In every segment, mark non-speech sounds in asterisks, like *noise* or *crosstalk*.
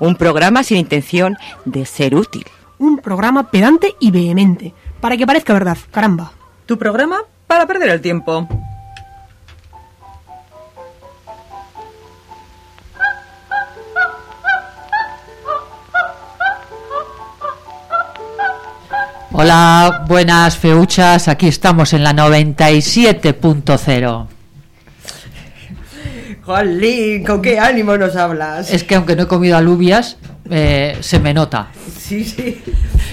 Un programa sin intención de ser útil. Un programa pedante y vehemente, para que parezca verdad, caramba. Tu programa para perder el tiempo. Hola, buenas feuchas, aquí estamos en la 97.0. Jolín, ¿con qué ánimo nos hablas? Es que aunque no he comido alubias, eh, se me nota. Sí, sí.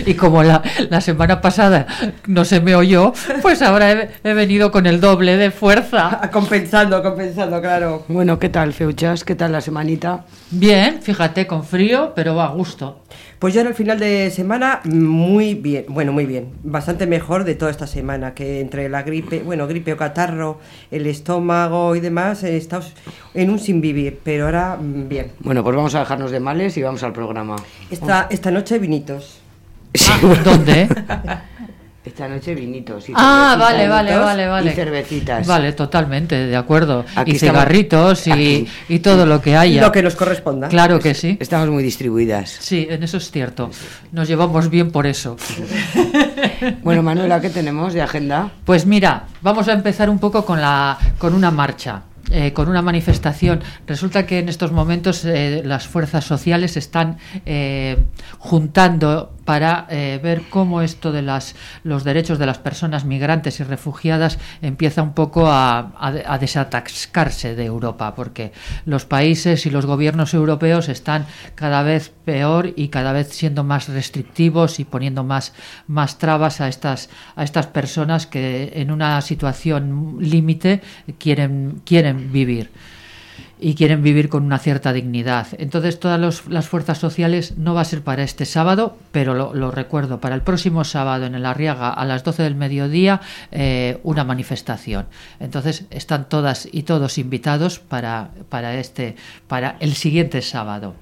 Y como la, la semana pasada no se me oyó, pues ahora he, he venido con el doble de fuerza. Ah, Compensando, compensando, claro. Bueno, ¿qué tal, Feuchas? ¿Qué tal la semanita? Bien, fíjate, con frío, pero va a gusto. Pues yo en el final de semana, muy bien, bueno, muy bien, bastante mejor de toda esta semana, que entre la gripe, bueno, gripe o catarro, el estómago y demás, he estado en un sin vivir, pero ahora mm, bien. Bueno, pues vamos a dejarnos de males y vamos al programa. Esta, esta noche vinitos. *laughs* ¿Dónde? *laughs* Esta noche vinitos y Ah, cervecitas. vale, vale, vale, vale. Y cervecitas. Vale, totalmente, de acuerdo. Aquí y cigarritos y todo lo que haya. Lo que nos corresponda. Claro que sí. Estamos muy distribuidas. Sí, en eso es cierto. Nos llevamos bien por eso. *laughs* Bueno, Manuela, ¿qué tenemos de agenda? Pues mira, vamos a empezar un poco con la con una marcha. eh, con una manifestación. Resulta que en estos momentos eh, las fuerzas sociales están eh, juntando para eh, ver cómo esto de las, los derechos de las personas migrantes y refugiadas empieza un poco a, a, desatascarse de Europa, porque los países y los gobiernos europeos están cada vez peor y cada vez siendo más restrictivos y poniendo más, más trabas a estas, a estas personas que en una situación límite quieren, quieren vivir y quieren vivir con una cierta dignidad. Entonces todas los- las fuerzas sociales no va a ser para este sábado, pero lo, lo recuerdo, para el próximo sábado en el Arriaga a las 12 del mediodía eh, una manifestación. Entonces están todas y todos invitados para, para, este, para el siguiente sábado.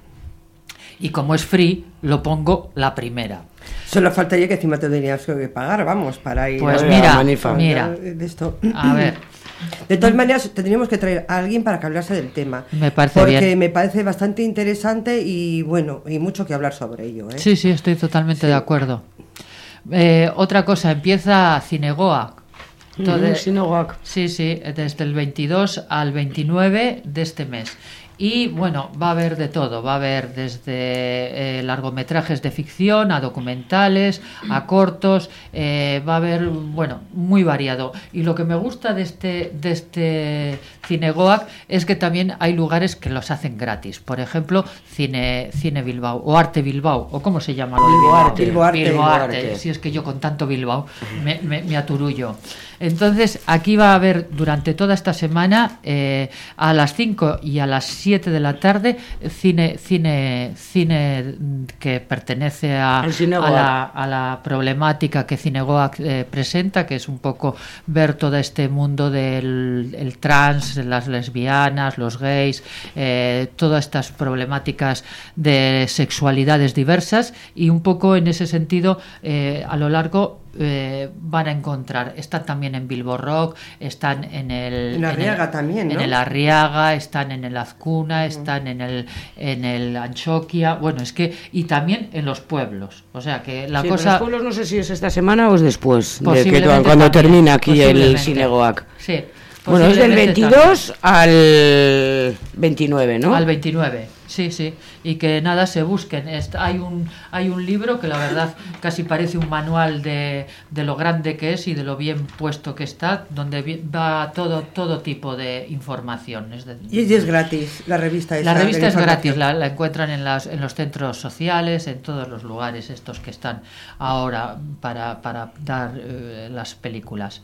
Y como es free, lo pongo la primera. Solo faltaría que encima te tenías que pagar, vamos, para ir Pues a- mira, Manifa. mira, de esto. a ver, *clears throat* De todas maneras, tendríamos que traer a alguien para que hablase del tema. Me parece porque bien. me parece bastante interesante y bueno, y mucho que hablar sobre ello. ¿eh? Sí, sí, estoy totalmente de acuerdo. Eh, otra cosa, empieza Cinegoa. Todo- Mm, Sinoguac. Sí, sí, desde el 22 al 29 de este mes. Y bueno, va a haber de todo, va a haber desde eh, largometrajes de ficción a documentales, a cortos, eh, va a haber, bueno, muy variado. Y lo que me gusta de este, de este Cinegoac es que también hay lugares que los hacen gratis. Por ejemplo, Cine, Cine Bilbao o Arte Bilbao, o cómo se llama lo de Bilbao Bilbao. Arte. Bilbao. Arte. Si es que yo con tanto Bilbao me, me- me aturullo. Entonces, aquí va a haber durante toda esta semana, eh, a las 5 y a las 7 de la tarde, cine, cine, cine que pertenece a, a la, a la problemática que Cinegoac eh, presenta, que es un poco ver todo este mundo del el trans, las lesbianas, los gays, eh, todas estas problemáticas de sexualidades diversas y un poco en ese sentido a lo largo eh, van a encontrar. Están también en Bilbo Rock, están en el... En Arriaga el- también, ¿no? En el Arriaga, están en el Azcuna, están en el, en el Anchoquia, bueno, es que... Y también en los pueblos. O sea que la Sí, cosa... los pueblos no sé si es esta semana o es después. de que Posiblemente cuando también, termina aquí el. Sinegoac. Sí. Bueno, es del posiblemente 22 al 29, ¿no? Al 29, sí, sí. Y que nada, se busquen. Hay, un, hay un libro que la verdad *laughs* casi parece un manual de, de lo grande que es y de lo bien puesto que está, donde va todo, todo tipo de información. Es de- Y es gratis, la revista esa la revista es gratis, la, la encuentran en, las, en los centros sociales, en todos los lugares estos que están ahora para, para dar eh, las películas.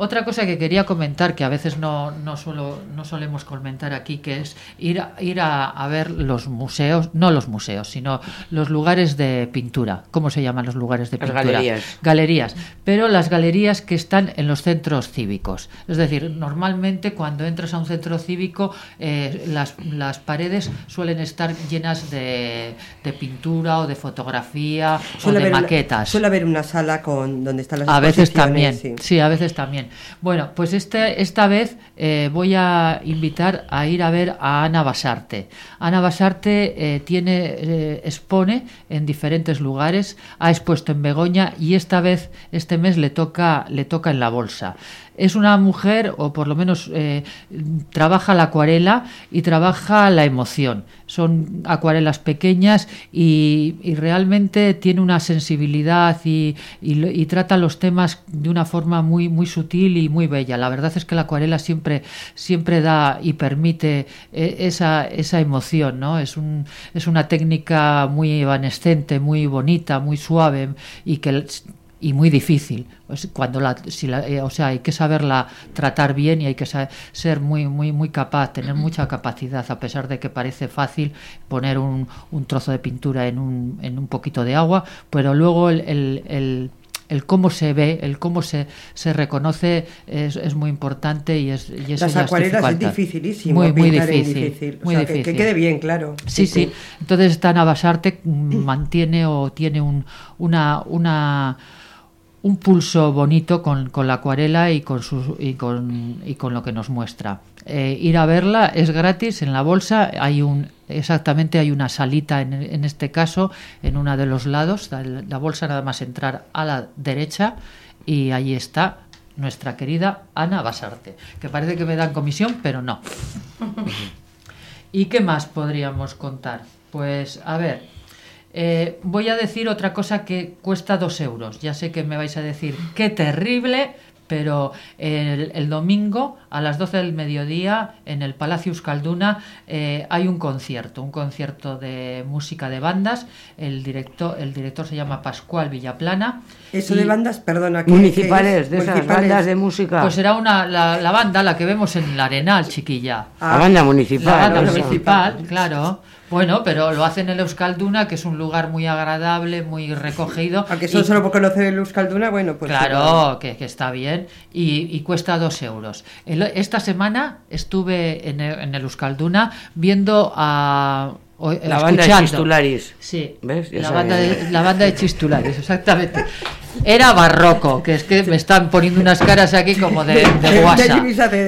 Otra cosa que quería comentar, que a veces no, no, suelo, no solemos comentar aquí, que es ir, ir a, a ver los museos, no los museos, sino los lugares de pintura. ¿Cómo se llaman los lugares de Las pintura? galerías. Galerías, pero las galerías que están en los centros cívicos. Es decir, normalmente cuando entras a un centro cívico, eh, las, las paredes suelen estar llenas de, de pintura o de fotografía o de una- maquetas. suele haber una sala con donde están las A veces también, sí. a veces también. Bueno, pues este, esta vez eh, voy a invitar a ir a ver a Ana Basarte. Ana Basarte eh, tiene, eh, expone en diferentes lugares, ha expuesto en Begoña y esta vez, este mes le toca, le toca en la bolsa. Es una mujer, o por lo menos eh, trabaja la acuarela y trabaja la emoción. Son acuarelas pequeñas y, realmente tiene una sensibilidad y, y trata los temas de una forma muy, muy sutil y muy bella. La verdad es que la acuarela siempre, siempre da y permite eh, esa, esa emoción, ¿no? Es, un, es una técnica muy evanescente, muy bonita, muy suave y que y muy difícil Pues cuando la, si la- eh, o sea hay que saberla tratar bien y hay que sa- ser muy muy muy capaz tener mucha capacidad a pesar de que parece fácil poner un, un trozo de pintura en un, en un poquito de agua pero luego el, el- el- el cómo se ve, el cómo se, se reconoce es, es muy importante y, es, y eso Las acuarelas es dificilísimo. Muy, muy difícil. O muy sea, que- difícil. Que, quede bien, claro. Sí, sí. Entonces esta Navasarte mm, mantiene o tiene un, una, una, un pulso bonito con, con la acuarela y con, sus, y, con, y con lo que nos muestra. Eh, ir a verla es gratis en la bolsa. Hay un exactamente hay una salita en, en este caso en uno de los lados. La, la bolsa nada más entrar a la derecha y ahí está nuestra querida Ana Basarte, que parece que me dan comisión, pero no. *laughs* ¿Y qué más podríamos contar? Pues a ver, eh, voy a decir otra cosa que cuesta dos euros. Ya sé que me vais a decir, qué terrible, pero el, el domingo a las 12 del mediodía en el Palacio Euskalduna eh, hay un concierto, un concierto de música de bandas. El director, el director se llama Pascual Villaplana. Eso y- de bandas, perdona. ¿qué- Municipales, qué de esas bandas de música. Pues será una, la, la banda, la que vemos en el Arenal, chiquilla. Ah, La banda La municipal. banda eso. municipal, claro. Bueno, pero lo hacen en Euskalduna, que es un lugar muy agradable, muy recogido. Aunque y- solo por conocer el Euskalduna, bueno, pues. claro, que, que está bien y, y cuesta dos euros. El- esta semana estuve en el, en el Euskalduna viendo a... o- La banda de. Chistularis. Sí, ¿Ves? Ya la, sabía. banda de, *laughs* la banda de Chistulares, exactamente. Era barroco, que es que me están poniendo unas caras aquí como de, de guasa.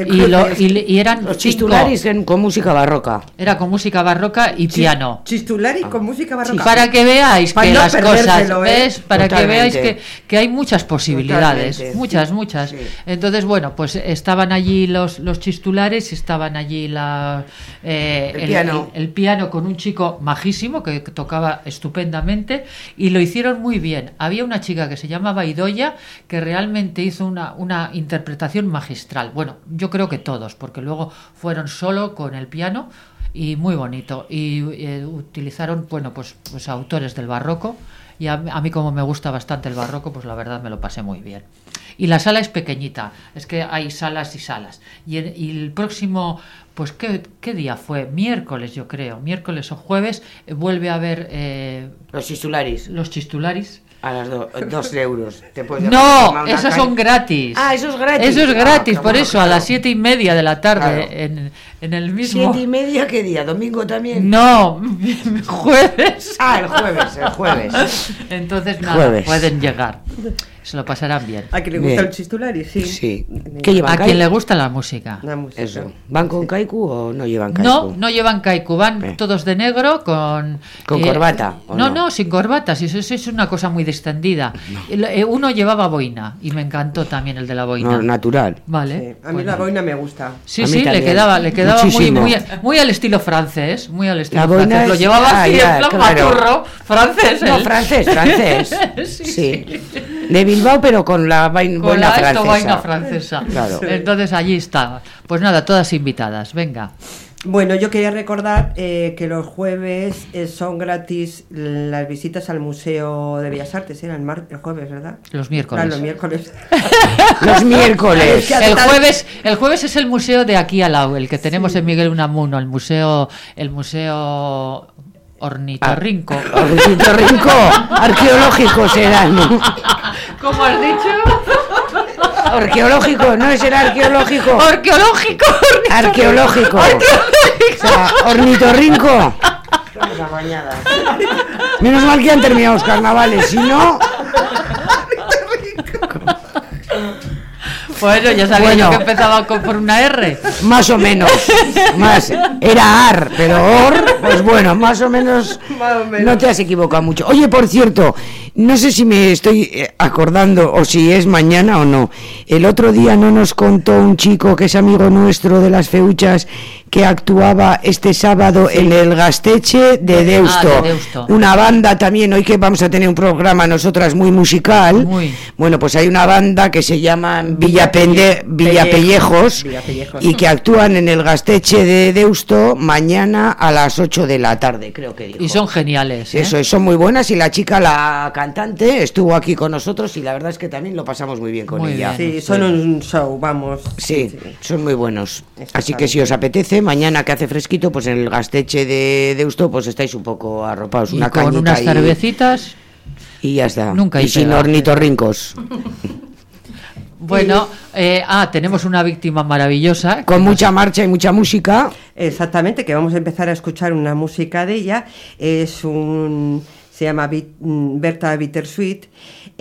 Y, lo- y, y eran Los cinco- Chistularis en- con música barroca. Era con música barroca y Chis- piano. Chistulari con música barroca. Para que veáis Para que no las cosas, ¿eh? ¿ves? Para que veáis que, que hay muchas posibilidades, Totalmente. muchas, muchas. Sí. Entonces, bueno, pues estaban allí los, los chistulares, estaban allí la, eh, El piano. el piano con un chico majísimo que tocaba estupendamente y lo hicieron muy bien. Había una chica que se llamaba Idoya que realmente hizo una, una interpretación magistral. Bueno, yo creo que todos, porque luego fueron solo con el piano y muy bonito. Y eh, utilizaron, bueno, pues, pues autores del barroco. Y a, a mí como me gusta bastante el barroco, pues la verdad me lo pasé muy bien. Y la sala es pequeñita, es que hay salas y salas. Y, el- y el próximo, pues ¿qué, qué día fue? Miércoles yo creo, miércoles o jueves, eh, vuelve a haber eh, Los Chistularis. los chistularis. A las do- dos euros. Te No, caña. son gratis. Ah, eso es gratis. Eso es Ah, gratis, qué por bueno, eso, a claro. las siete y media de la tarde, Claro. en, en el mismo... ¿Siete y media qué día? ¿Domingo también? No, *laughs* jueves. Ah, el jueves, el jueves. Entonces, nada, Jueves. pueden llegar. Se lo pasarán bien. A quien le gusta Bien. el chistulari, sí. Sí. ¿Qué llevan A kaiku? quien le gusta la música. La música. Eso. ¿Van con kaiku o no llevan kaiku? No, no llevan kaiku, van Eh. todos de negro con... ¿Con corbata, o No, no? no, sin corbata, si eso, eso es una cosa muy distendida. El- eh, Uno llevaba boina y me encantó también el de la boina. No, natural. Vale. Sí, A mí bueno. la boina me gusta. Sí, sí, le quedaba, le quedaba muy, muy, muy al estilo francés, muy al estilo La boina francés. Lo es- llevaba ah, así ya, en plan claro. maturro, francés. No, él. francés, francés. *laughs* Sí, sí. De Bilbao, pero con la vain- Con la francesa. vaina francesa. Claro. Entonces allí está. Pues nada, todas invitadas, venga. Bueno, yo quería recordar eh, que los jueves eh, son gratis las visitas al Museo de Bellas Artes, era el, mar- el jueves, ¿verdad? Los miércoles. Ah, los miércoles. *laughs* Los miércoles. El jueves, el jueves es el museo de aquí al lado, el que tenemos en Miguel Unamuno, el museo, el museo Ornitorrinco. Ah. Ornitorrinco, arqueológico serán. ¿Cómo has dicho? Arqueológico, no será arqueológico. Arqueológico. Arqueológico. O sea, ornitorrinco. Menos mal que han terminado los carnavales, si no. Bueno, ya sabía Bueno. yo que empezaba con, por una R. Más o menos. Más. Era ar, pero or, pues bueno, más o menos. Más o menos. No te has equivocado mucho. Oye, por cierto, no sé si me estoy eh, acordando o si es mañana o no. El otro día no nos contó un chico que es amigo nuestro de las feuchas que actuaba este sábado en el Gasteche de Deusto. Ah, de Deusto. Una banda también, hoy que vamos a tener un programa nosotras muy musical. Muy. Bueno, pues hay una banda que se llama Villapende, Villapellejos Villapellejos. y que actúan en el Gasteche de Deusto mañana a las 8 de la tarde, creo que dijo. Y son geniales. ¿eh? Eso es, son muy buenas y la chica, la cantante, estuvo aquí con nosotros y la verdad es que también lo pasamos muy bien con Muy ella. bien. Sí, son un show, vamos. Sí, son muy buenos. Así que si os apetece, mañana que hace fresquito, pues en el Gasteche de Deusto, pues estáis un poco arropados, Y una con unas y- cervecitas. y ya está. Nunca y sin pega. ornitorrincos. *laughs* Bueno, eh, ah, tenemos una víctima maravillosa. Con mucha marcha y mucha música. Exactamente, que vamos a empezar a escuchar una música de ella. Es un. Se llama Bit- mm, Berta Bittersweet.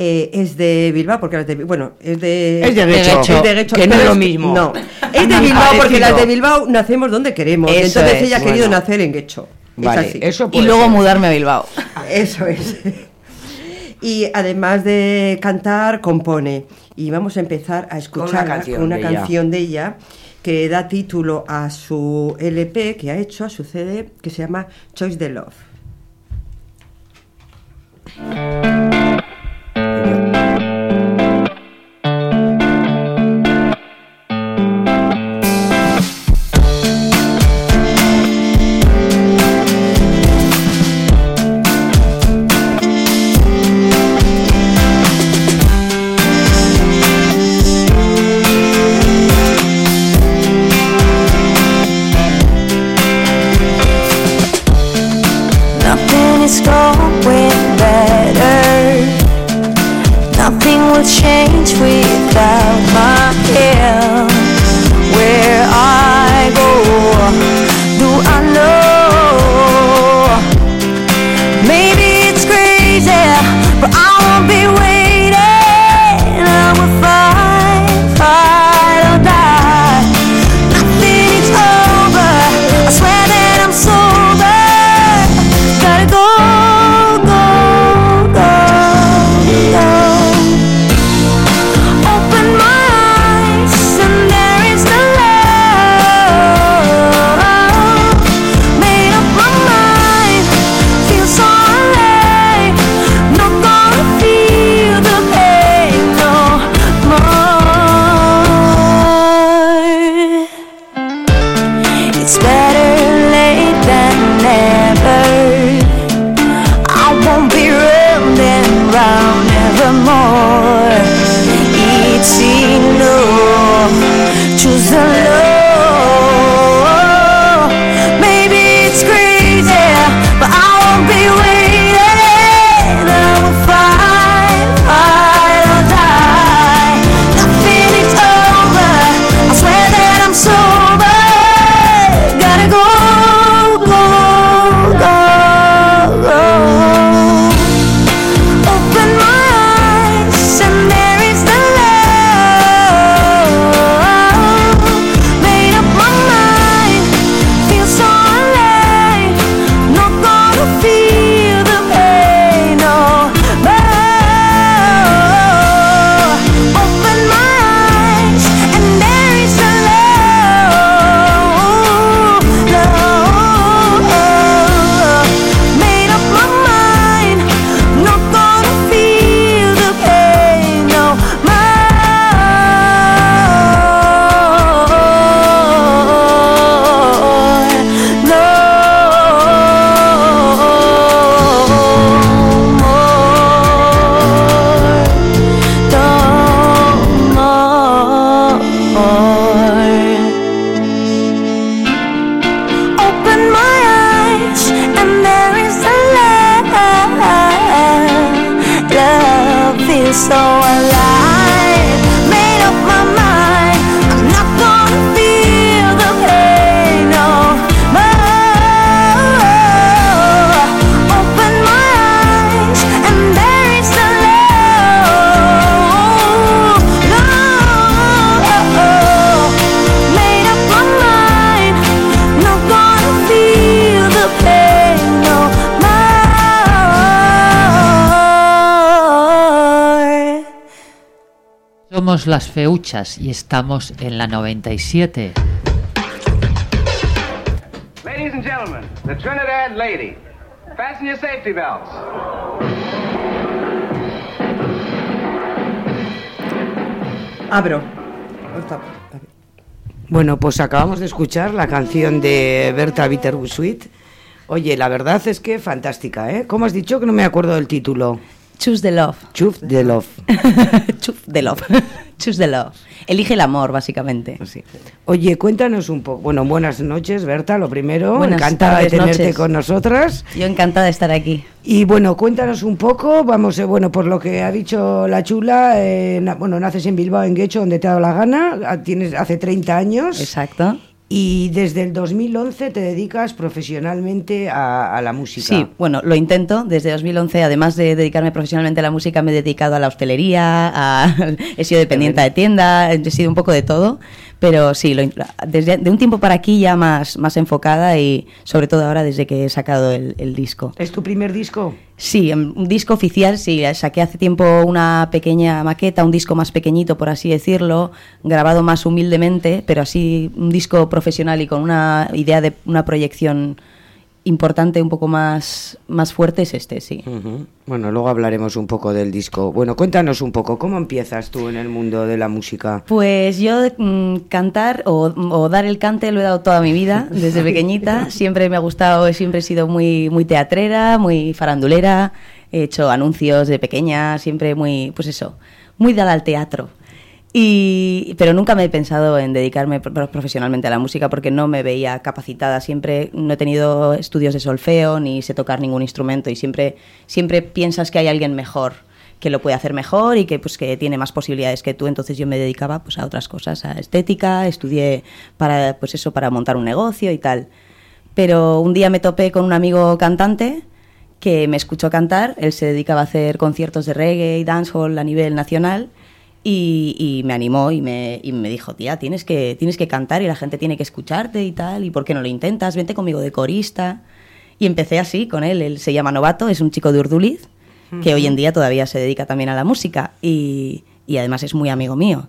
Eh, es de Bilbao, porque las de. Bueno, es de. Es de Guecho, es de que no es lo mismo. No, es de *laughs* Bilbao, porque las de Bilbao nacemos donde queremos. Eso entonces es, ella ha querido bueno. nacer en Guecho. Es Vale, eso Y luego ser. mudarme a Bilbao. *laughs* Eso es. Y además de cantar, compone. Y vamos a empezar a escuchar canción una de ella. canción de ella que da título a su LP que ha hecho, a su CD, que se llama Choice the Love. Somos las Feuchas y estamos en la 97. Ladies and gentlemen, the Trinidad Lady. Fasten your safety belts. Abro. Bueno, pues acabamos de escuchar la canción de Berta Bitterbusuit. Oye, la verdad es que fantástica, ¿eh? ¿Cómo has dicho que no me acuerdo del título? Choose the love. Choose the love. *laughs* Choose the love. *laughs* Choose the love. Elige el amor, básicamente. Sí. Oye, cuéntanos un poco. Bueno, buenas noches, Berta, lo primero. Buenas encantada de tenerte noches. con nosotras. Yo encantada de estar aquí. Y bueno, cuéntanos un poco, vamos, eh, bueno, por lo que ha dicho la chula, eh, na- bueno, naces en Bilbao, en Guecho, donde te ha dado la gana, tienes hace 30 años. Exacto. Y desde el 2011 te dedicas profesionalmente a, a la música. Sí, bueno, lo intento desde 2011. Además de dedicarme profesionalmente a la música, me he dedicado a la hostelería, a- *laughs* he sido dependiente de tienda, he sido un poco de todo. Pero sí, lo desde de un tiempo para aquí ya más, más enfocada y sobre todo ahora desde que he sacado el, el disco. ¿Es tu primer disco? Sí, em, un disco oficial, sí, saqué hace tiempo una pequeña maqueta, un disco más pequeñito, por así decirlo, grabado más humildemente, pero así un disco profesional y con una idea de una proyección importante, un poco más, más fuerte es este, sí. Bueno, luego hablaremos un poco del disco. Bueno, cuéntanos un poco, ¿cómo empiezas tú en el mundo de la música? Pues yo mm, cantar o, o dar el cante lo he dado toda mi vida, *laughs* desde pequeñita. Siempre me ha gustado, siempre he sido muy, muy teatrera, muy farandulera. He hecho anuncios de pequeña, siempre muy, pues eso, muy dada al teatro. Y, pero nunca me he pensado en dedicarme pro- profesionalmente a la música porque no me veía capacitada. Siempre no he tenido estudios de solfeo ni sé tocar ningún instrumento y siempre, siempre piensas que hay alguien mejor que lo puede hacer mejor y que pues que tiene más posibilidades que tú. Entonces yo me dedicaba pues a otras cosas a estética estudié para pues eso para montar un negocio y tal. Pero un día me topé con un amigo cantante que me escuchó cantar. Él se dedicaba a hacer conciertos de reggae y dancehall a nivel nacional y, y me animó y me, y me dijo tía tienes que tienes que cantar y la gente tiene que escucharte y tal y por qué no lo intentas vente conmigo de corista y empecé así con él él se llama Novato es un chico de Urduliz que hoy en día todavía se dedica también a la música y, y además es muy amigo mío.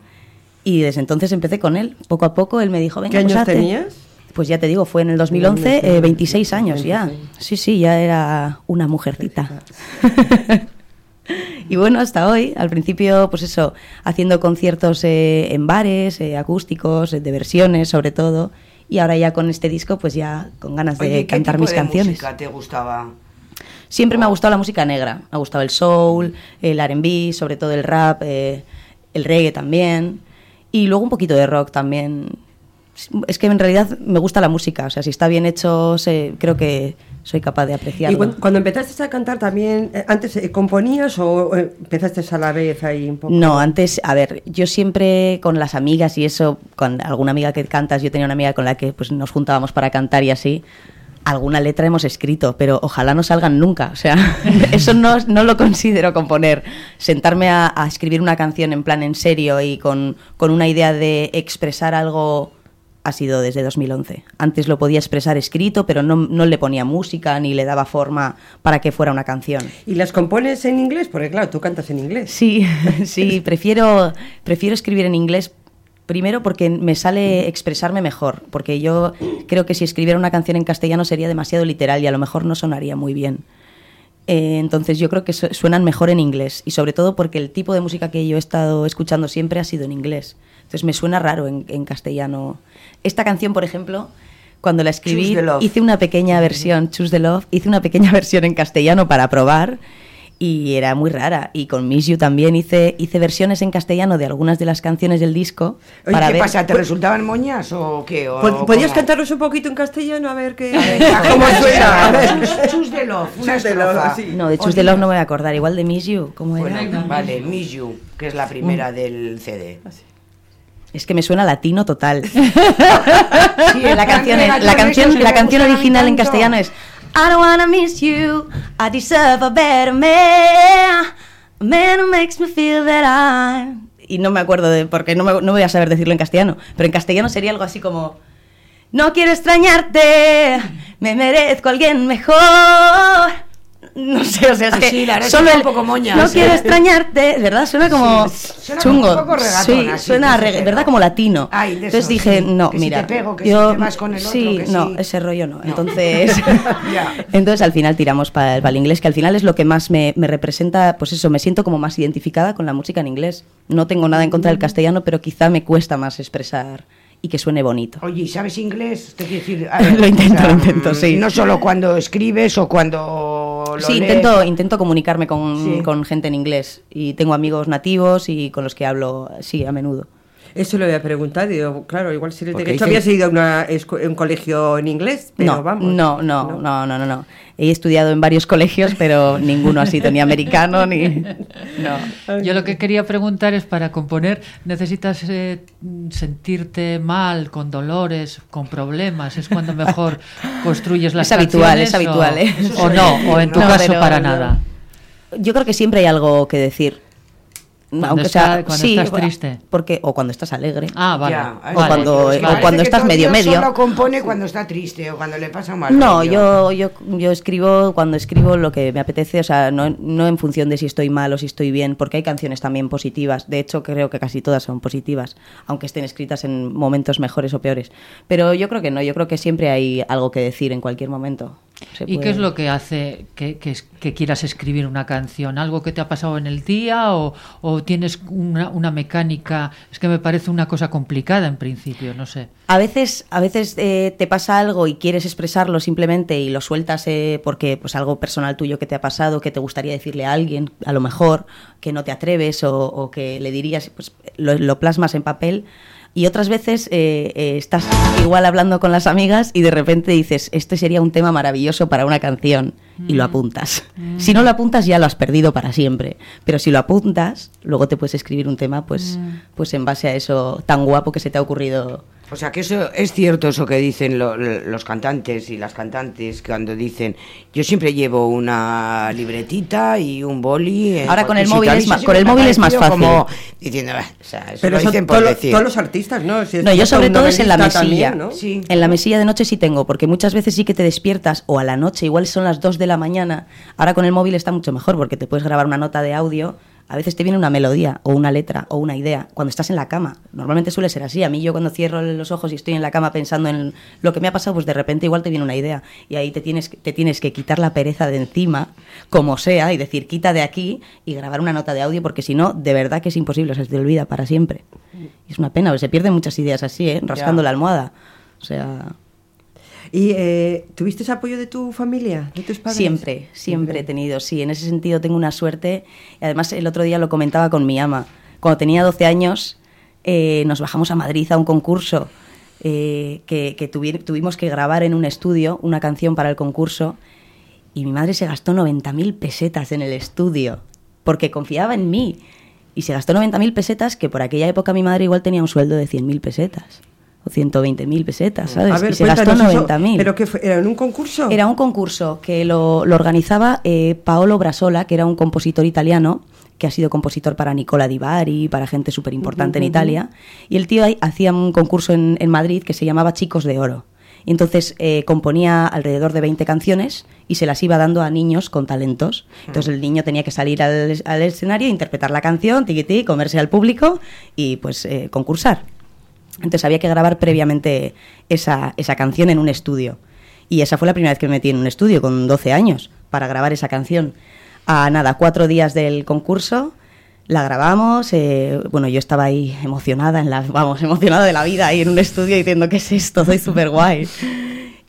Y desde entonces empecé con él. Poco a poco él me dijo, venga, ¿Qué pues años hazte". tenías? Pues ya te digo, fue en el 2011, eh, 26 años ya. Sí, sí, ya era una mujercita. Y bueno, hasta hoy, al principio, pues eso, haciendo conciertos eh, en bares, eh, acústicos, eh, de versiones sobre todo. Y ahora ya con este disco, pues ya con ganas de Oye, ¿qué cantar mis de canciones. música te gustaba? Siempre me ha gustado la música negra. Me ha gustado el soul, el RB, sobre todo el rap, eh, el reggae también. Y luego un poquito de rock también. Es que en realidad me gusta la música. O sea, si está bien hecho, sé- creo que soy capaz de Y apreciarlo. cuan- cuando empezaste a cantar también, eh, ¿antes eh, componías o empezaste a la vez ahí un poco? No, antes, a ver, yo siempre con las amigas y eso, con alguna amiga que cantas, yo tenía una amiga con la que pues nos juntábamos para cantar y así, alguna letra hemos escrito, pero ojalá no salgan nunca. O sea, *laughs* eso no, no lo considero componer. Sentarme a, a escribir una canción en plan en serio y con, con una idea de expresar algo ha sido desde 2011. Antes lo podía expresar escrito, pero no, no le ponía música ni le daba forma para que fuera una canción. ¿Y las compones en inglés? Porque claro, tú cantas en inglés. Sí, *laughs* sí, *laughs* prefiero, prefiero escribir en inglés primero porque me sale expresarme mejor, porque yo creo que si escribiera una canción en castellano sería demasiado literal y a lo mejor no sonaría muy bien. Eh, entonces yo creo que su- suenan mejor en inglés y sobre todo porque el tipo de música que yo he estado escuchando siempre ha sido en inglés. Entonces me suena raro en, en castellano. Esta canción, por ejemplo, cuando la escribí, hice una pequeña versión, Choose the Love, hice una pequeña *laughs* versión en castellano para probar y era muy rara. Y con Miss You también hice, hice versiones en castellano de algunas de las canciones del disco. Oye, para ¿qué ver- pasa? ¿Te resultaban moñas o qué? O- ¿Pod- ¿Podías cómo? cantarnos un poquito en castellano? A ver qué. ¿Cómo ¿Cómo suena? A ver. *laughs* *laughs* Love, una Choose the love, sí. No, de Choose the Love no me voy a acordar. Igual de Miss You, ¿cómo era? Bueno, vale, Miss You, que es la primera del CD. Es que me suena latino total. *laughs* Sí, la canción, es- la canción, la canción original en castellano es I don't wanna miss you, I deserve a better man, a man who makes me feel that I'm... Y no me acuerdo de, porque no, me- no voy a saber decirlo en castellano, pero en castellano sería algo así como No quiero extrañarte, me merezco a alguien mejor, *laughs* No sé, o sea, es que sí, la verdad es solo un poco moña, No sí. quiero extrañarte, ¿verdad? Suena como Sí, suena chungo. como un poco suena regga- ¿verdad? Como latino. Ay, Entonces dije, no, Que si mira, te pego, que si yo te vas con el otro, que no, ese rollo no. Entonces, *laughs* entonces al final tiramos para el inglés, que al final es lo que más me, me representa, pues eso, me siento como más identificada con la música en inglés. No tengo nada en contra del castellano, pero quizá me cuesta más expresar y que suene bonito. Oye, ¿y ¿sabes inglés? Te quiero decir, *laughs* Lo intento, lo intento, sí. No solo cuando escribes o cuando lo Sí, lees. intento, intento comunicarme con, Sí. con gente en inglés y tengo amigos nativos y con los que hablo, sí, a menudo. Eso lo voy a preguntar, digo, claro, igual si de que hecho dicen- habías ido a una un colegio en inglés, pero no, vamos. no, no, no, no, no, no. He estudiado en varios colegios, pero ninguno ha sido ni americano ni... *laughs* No. Yo lo que quería preguntar es, para componer, ¿necesitas eh, sentirte mal, con dolores, con problemas? ¿Es cuando mejor *laughs* construyes las Es habitual, es habitual, o- ¿eh? O, no, o en tu No, caso pero- para nada. Yo creo que siempre hay algo que decir. Cuando Aunque está- sea, cuando sí, estás triste. Porque, o cuando estás alegre. Ah, vale. Ya, vale, o cuando- vale. o cuando estás medio, medio. Solo compone cuando está triste o cuando le pasa mal. No, yo, yo, yo escribo cuando escribo lo que me apetece, o sea, no, no en función de si estoy mal o si estoy bien, porque hay canciones también positivas. De hecho, creo que casi todas son positivas, aunque estén escritas en momentos mejores o peores. Pero yo creo que no, yo creo que siempre hay algo que decir en cualquier momento. Se ¿Y puede- qué es lo que hace que, que quieras escribir una canción? ¿Algo que te ha pasado en el día o, o tienes una, una mecánica? Es que me parece una cosa complicada en principio, no sé. A veces, a veces eh, te pasa algo y quieres expresarlo simplemente y lo sueltas eh, porque pues algo personal tuyo que te ha pasado, que te gustaría decirle a alguien, a lo mejor, que no te atreves o, o que le dirías, pues lo, lo plasmas en papel. Y otras veces eh, eh, estás igual hablando con las amigas y de repente dices, este sería un tema maravilloso para una canción y lo apuntas. Si no lo apuntas ya lo has perdido para siempre, pero si lo apuntas, luego te puedes escribir un tema pues, pues en base a eso tan guapo que se te ha ocurrido O sea, que eso es cierto eso que dicen lo- lo- los cantantes y las cantantes cuando dicen, yo siempre llevo una libretita y un boli. en Ahora con el móvil sitio". es más- con el móvil es más fácil. Como diciendo, "Ah, o sea, eso Pero lo eso dicen por todo lo- decir". todos los artistas, ¿no? Si No, yo sobre todo es en la mesilla. también, ¿no? Sí. En la mesilla de noche sí tengo, porque muchas veces sí que te despiertas o a la noche, igual son las 2 de la mañana. Ahora con el móvil está mucho mejor porque te puedes grabar una nota de audio. A veces te viene una melodía o una letra o una idea cuando estás en la cama. Normalmente suele ser así. A mí yo cuando cierro los ojos y estoy en la cama pensando en lo que me ha pasado, pues de repente igual te viene una idea y ahí te tienes, te tienes que quitar la pereza de encima, como sea, y decir quita de aquí y grabar una nota de audio porque si no, de verdad que es imposible, o sea, se te olvida para siempre. Y es una pena, se pierden muchas ideas así, ¿eh? rascando la almohada. O sea, ¿Y eh, tuviste ese apoyo de tu familia, de tus padres? Siempre, siempre he tenido, sí. En ese sentido tengo una suerte. Además, el otro día lo comentaba con mi ama. Cuando tenía 12 años, eh, nos bajamos a Madrid a un concurso eh, que, que tuvi- tuvimos que grabar en un estudio una canción para el concurso. Y mi madre se gastó 90.000 pesetas en el estudio porque confiaba en mí. Y se gastó 90.000 pesetas, que por aquella época mi madre igual tenía un sueldo de 100.000 pesetas. O 120.000 pesetas, ¿sabes? A ver, y se gastó cuéntanos eso. 90.000. ¿Pero qué fue? ¿Era en un concurso? Era un concurso que lo, lo organizaba eh, Paolo Brasola, que era un compositor italiano, que ha sido compositor para Nicola Di Bari, para gente súper importante en Italia. Y el tío ahí hacía un concurso en, en Madrid que se llamaba Chicos de Oro. Y entonces eh, componía alrededor de 20 canciones y se las iba dando a niños con talentos. Entonces el niño tenía que salir al, al escenario, interpretar la canción, tiquití, comerse al público y pues eh, concursar. Entonces había que grabar previamente esa, esa canción en un estudio. Y esa fue la primera vez que me metí en un estudio, con 12 años, para grabar esa canción. A nada, cuatro días del concurso, la grabamos. eh, bueno, yo estaba ahí emocionada, en la, vamos, *laughs* emocionada de la vida, ahí en un estudio diciendo, ¿qué es esto? Soy súper guay.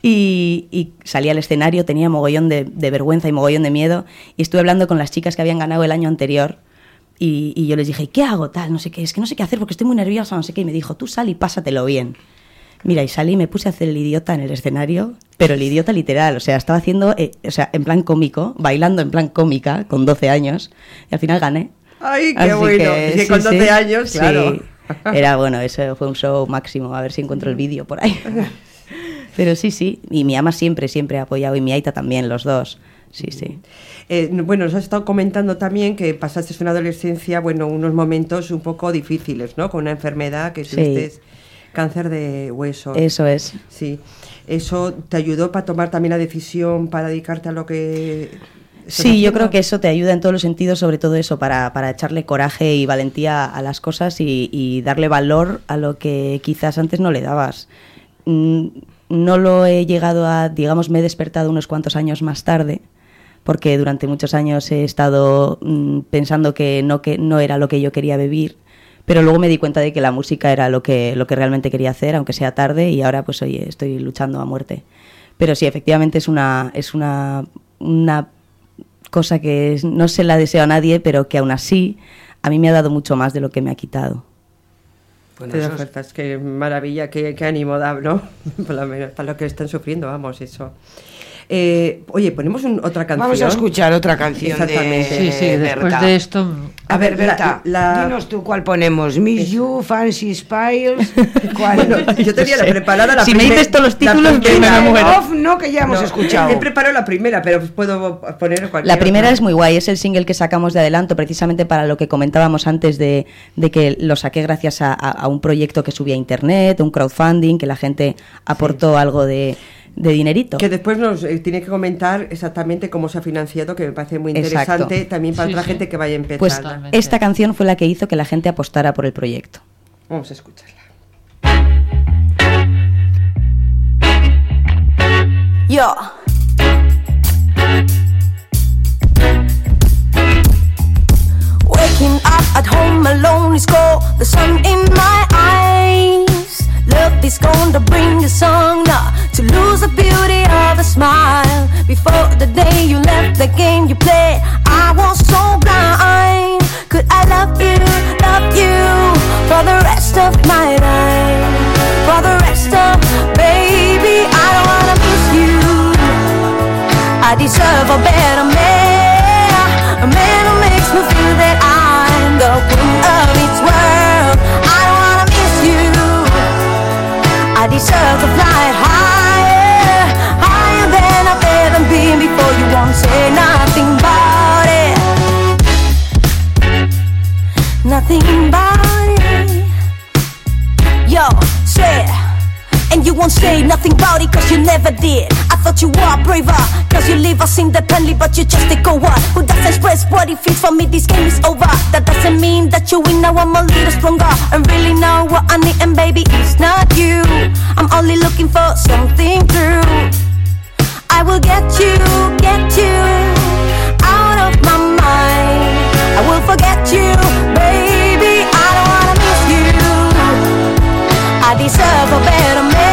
Y, y salí al escenario, tenía mogollón de, de vergüenza y mogollón de miedo. Y estuve hablando con las chicas que habían ganado el año anterior. Y, y yo les dije, ¿qué hago tal? No sé qué, es que no sé qué hacer porque estoy muy nerviosa, no sé qué. Y me dijo, tú sal y pásatelo bien. Mira, y salí y me puse a hacer el idiota en el escenario, pero el idiota literal, o sea, estaba haciendo, eh, o sea, en plan cómico, bailando en plan cómica, con 12 años, y al final gané. Ay, qué Así bueno. que, sí, con 12 sí, años, sí. claro. *laughs* Era bueno, eso fue un show máximo, a ver si encuentro el vídeo por ahí. *laughs* Pero sí, sí, y mi ama siempre, siempre ha apoyado, y mi Aita también, los dos. Sí, sí. Eh, bueno, nos has estado comentando también que pasaste una adolescencia, bueno, unos momentos un poco difíciles, ¿no? Con una enfermedad que Sí. tuviste cáncer de hueso. Eso es. Sí. ¿Eso te ayudó para tomar también la decisión para dedicarte a lo que Sí, yo creo que eso te ayuda en todos los sentidos, sobre todo eso, para, para echarle coraje y valentía a las cosas y, y darle valor a lo que quizás antes no le dabas. Mm, No lo he llegado a, digamos, me he despertado unos cuantos años más tarde, porque durante muchos años he estado mm, pensando que no, que no era lo que yo quería vivir, pero luego me di cuenta de que la música era lo que, lo que realmente quería hacer, aunque sea tarde, y ahora pues oye, estoy luchando a muerte. Pero sí, efectivamente es una, es una, una cosa que es- no se la deseo a nadie, pero que aún así a mí me ha dado mucho más de lo que me ha quitado. Te da fuerzas, qué maravilla, qué, qué ánimo da, ¿no? *laughs* Por lo menos para lo que están sufriendo, vamos, eso. Eh, oye, ponemos un- otra canción. Vamos a escuchar otra canción de- Exactamente. Sí, sí, después Berta. de esto. A ver, Berta, la- dinos tú cuál ponemos. Miss You, Fancy Spiles, *laughs* ¿cuál? Bueno, yo tenía la preparada la Si me dices todos los títulos, que primera. me muero. Off, no, que ya hemos No, escuchado. He preparado la primera, pero puedo poner cualquier La primera otra. es muy guay, es el single que sacamos de adelanto precisamente para lo que comentábamos antes de, de que lo saqué gracias a, a- a un proyecto que subí a internet, un crowdfunding, que la gente aportó algo de, de dinerito. Que después nos eh, tiene que comentar exactamente cómo se ha financiado, que me parece muy Exacto. interesante también para Sí, otra sí. gente que vaya a empezar. Pues Totalmente. esta canción fue la que hizo que la gente apostara por el proyecto. Vamos a escucharla. Yo. Waking up at home alone is cold. The sun in my eyes. Love is going to bring the song now to lose the beauty of a smile. Before the day you left the game you played, I was so blind. Could I love you, love you for the rest of my life? For the rest of, baby, I don't wanna miss you. I deserve a better man, a man who makes me feel that I'm the queen of his world. I don't wanna miss you. I deserve to fly I've been before. You won't say nothing about it, nothing about it. Yo, say. And you won't say nothing about it cause you never did. I thought you were braver Cause you leave us independently but you just take over. Who doesn't express what it feels for me? This game is over. That doesn't mean that you win. Now I'm a little stronger. And really know what I need and baby it's not you. I'm only looking for something true I will get you, get you out of my mind. I will forget you, baby. I don't wanna miss you. I deserve a better man,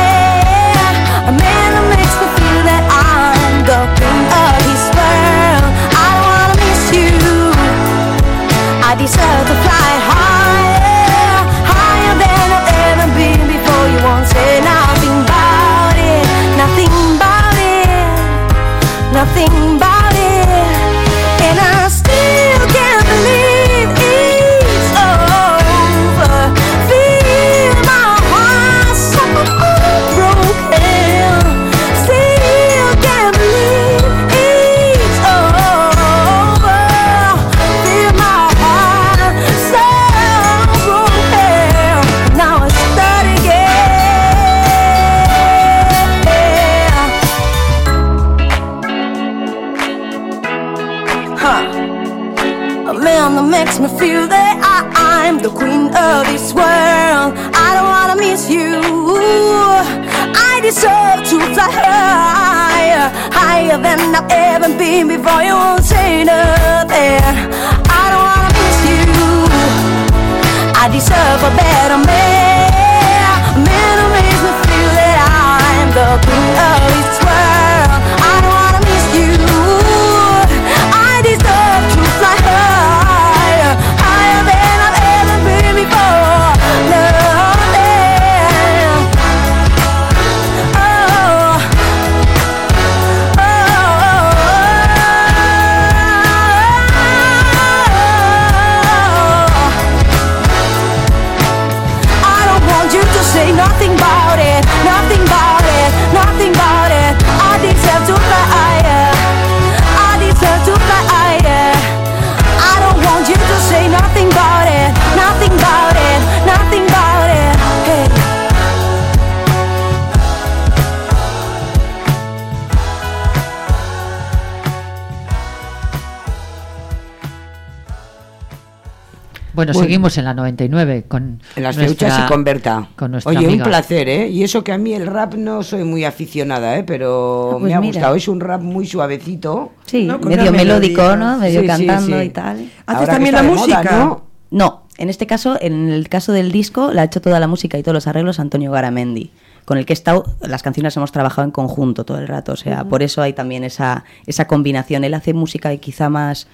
Bueno, Bueno. seguimos en la 99 con En las nuestra- feuchas y con Berta. con nuestra Oye, amiga. un placer, ¿eh? Y eso que a mí el rap no soy muy aficionada, ¿eh? Pero Ah, pues me ha mira. gustado. Es un rap muy suavecito. Sí, No, medio melódico, melodía. ¿no? Medio Sí, cantando sí. y tal. ¿Haces también la moda, música? ¿no? No, en este caso, en el caso del disco, la ha hecho toda la música y todos los arreglos Antonio Garamendi, con el que he estado, las canciones hemos trabajado en conjunto todo el rato, o sea, por eso hay también esa, esa combinación. Él hace música y quizá más,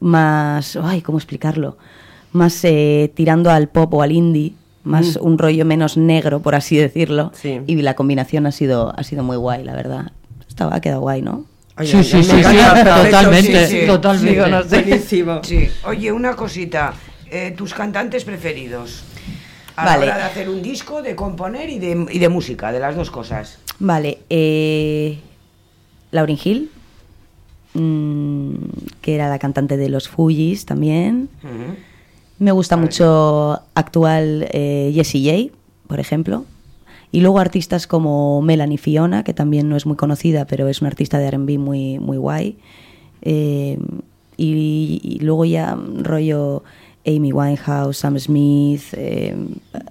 más, ay, ¿cómo explicarlo? Más eh, tirando al pop o al indie, más un rollo menos negro, por así decirlo, Sí. y la combinación ha sido, ha sido muy guay, la verdad. Estaba, ha quedado guay, ¿no? Ay, Sí, ay, sí, sí, sí, totalmente, sí, sí. totalmente. No. Buenísimo. Oye, una cosita. Eh, tus cantantes preferidos. A Vale. la hora de hacer un disco, de componer y de, y de música, de las dos cosas. Vale, eh, Lauryn Hill, mm, que era la cantante de los Fujis también. Me gusta mucho actual eh, Jessie J, por ejemplo. Y luego artistas como Melanie Fiona, que también no es muy conocida, pero es una artista de R&B muy, muy guay. Eh, y, y luego ya rollo Amy Winehouse, Sam Smith, eh,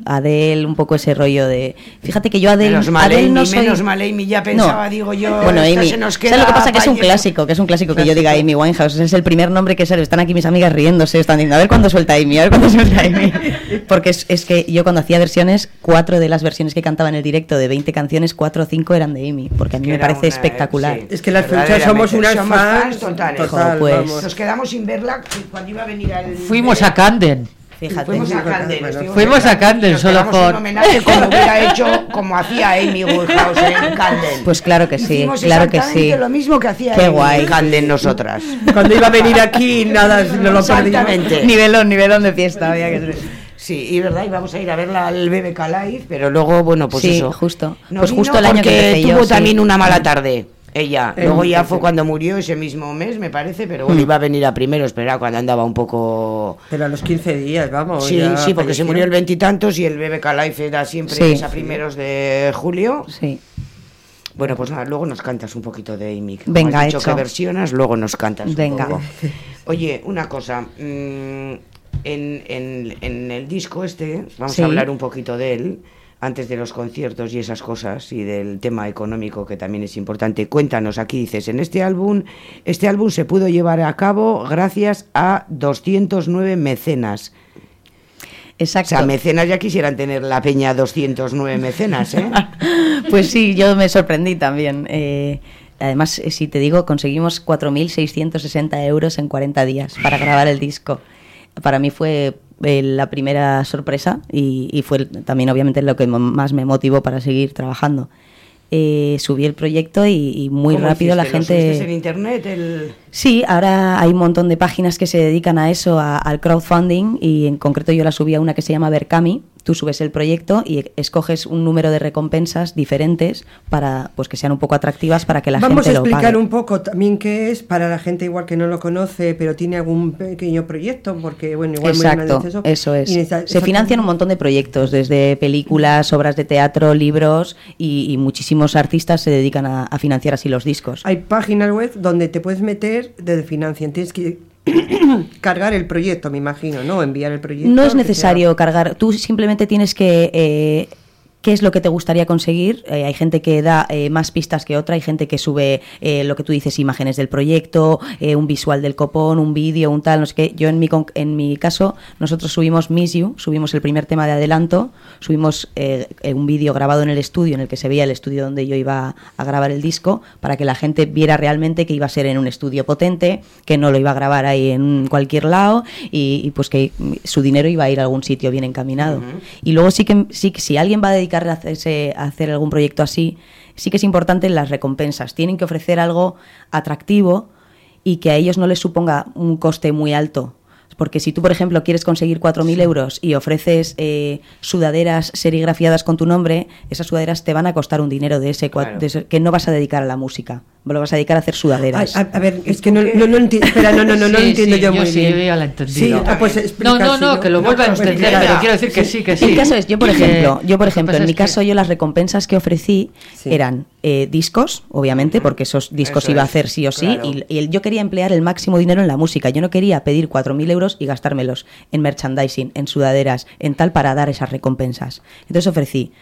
Adele, un poco ese rollo de... Fíjate que yo Adele, Menos mal, Adele Amy, no soy... menos mal, Amy, ya pensaba, digo yo, Bueno, Amy, se nos ¿sabes lo que pasa? Que es un clásico, que es un clásico que yo diga Amy Winehouse. Es el primer nombre que sale. Están aquí mis amigas riéndose, están diciendo, a ver cuándo suelta Amy, a ver cuándo suelta Amy. *laughs* Porque es, es que yo cuando hacía versiones, cuatro de las versiones que cantaba en el directo de 20 canciones, cuatro o cinco eran de Amy, porque a mí Que me parece una- espectacular. sí, Es que las feuchas somos unas fans totales. total, Pues-. Nos quedamos sin verla cuando iba a venir al... Fuimos a Camden. Fíjate. Fuimos a Bueno, Camden. Fuimos a Camden solo por- Un homenaje como *laughs* hubiera hecho, como hacía Amy Winehouse en Camden. Pues claro que sí, Hicimos claro que sí. lo mismo que hacía Qué Amy guay. en Camden nosotras. Cuando iba a venir aquí, nada, no lo perdimos. Nivelón, nivelón de fiesta, había que ser. Sí, y verdad, íbamos a ir a verla al BBK Live, pero luego, bueno, pues Sí, eso. justo. Pues justo el año que yo, tuvo sí. también una mala tarde. Ella, luego ya fue cuando murió ese mismo mes, me parece, pero Mm. bueno, iba a venir a primeros, pero era cuando andaba un poco... Pero a los 15 días, vamos. Sí, sí, porque se murió el veintitantos y, el BBK Live era siempre Sí. a primeros de julio. Sí. Bueno, pues nada, luego nos cantas un poquito de Amy. Como Venga, has dicho hecho. que versionas, luego nos cantas un Venga. poco. *laughs* Oye, una cosa. mm, en, en- en el disco este, vamos Sí. a hablar un poquito de él, antes de los conciertos y esas cosas, y del tema económico que también es importante. Cuéntanos, aquí dices, en este álbum, este álbum se pudo llevar a cabo gracias a 209 mecenas. O Exacto. sea, mecenas ya quisieran tener la peña 209 mecenas, ¿eh? *laughs* Pues sí, yo me sorprendí también. Eh, además, eh, si te digo, conseguimos 4.660 euros en 40 días para grabar el disco. Para mí fue eh, la primera sorpresa y, y fue también obviamente lo que más me motivó para seguir trabajando. Eh, subí el proyecto y, y muy ¿Cómo rápido la hiciste? ¿Lo en gente... internet? El... Sí, ahora hay un montón de páginas que se dedican a eso, a- al crowdfunding, y en concreto yo la subí a una que se llama Berkami. Tú subes el proyecto y escoges un número de recompensas diferentes para pues que sean un poco atractivas para que la Vamos a gente lo explicar pague. un poco también qué es para la gente igual que no lo conoce, pero tiene algún pequeño proyecto, porque bueno, igual muy Exacto, grande eso es. Y necesita- Se financian un montón de proyectos, desde películas, obras de teatro, libros, y, y muchísimos artistas se dedican a, a financiar así los discos. Hay páginas web donde te puedes meter de financiación, tienes que *coughs* cargar el proyecto, me imagino, ¿no? Enviar el proyecto. No es necesario cargar, tú simplemente tienes que... eh, ¿Qué es lo que te gustaría conseguir? Eh, hay gente que da eh, más pistas que otra, hay gente que sube eh, lo que tú dices, imágenes del proyecto, un visual del copón, un vídeo, un tal, no sé qué. Yo en mi, en mi caso, nosotros subimos Miss You, subimos el primer tema de adelanto, subimos un vídeo grabado en el estudio, en el que se veía el estudio donde yo iba a grabar el disco, para que la gente viera realmente que iba a ser en un estudio potente, que no lo iba a grabar ahí en cualquier lado y, y pues que su dinero iba a ir a algún sitio bien encaminado. Y luego sí que, sí si alguien va a a, hacerse- a hacer algún proyecto así, sí que es importante las recompensas. Tienen que ofrecer algo atractivo y que a ellos no les suponga un coste muy alto. Porque si tú, por ejemplo, quieres conseguir 4.000 euros y ofreces eh, sudaderas serigrafiadas con tu nombre, esas sudaderas te van a costar un dinero de ese, Claro. de ese- que no vas a dedicar a la música. Lo vas a dedicar a hacer sudaderas. A, a ver, es que no, no, no enti- espera, no, no, no, no lo Sí, entiendo sí, yo muy sí, bien. yo ya la he entendido. Sí, ah, pues No, no, sí, no, que lo vuelva a pues entender, pero quiero decir que sí, que sí. El caso es, yo por ejemplo, yo por ejemplo, en mi que- caso yo las recompensas que ofrecí Sí. eran eh, discos, obviamente, porque esos discos Eso iba a hacer sí o sí, claro. y, y el- yo quería emplear el máximo dinero en la música. Yo no quería pedir 4.000 euros y gastármelos en merchandising, en sudaderas, en tal para dar esas recompensas. Entonces ofrecí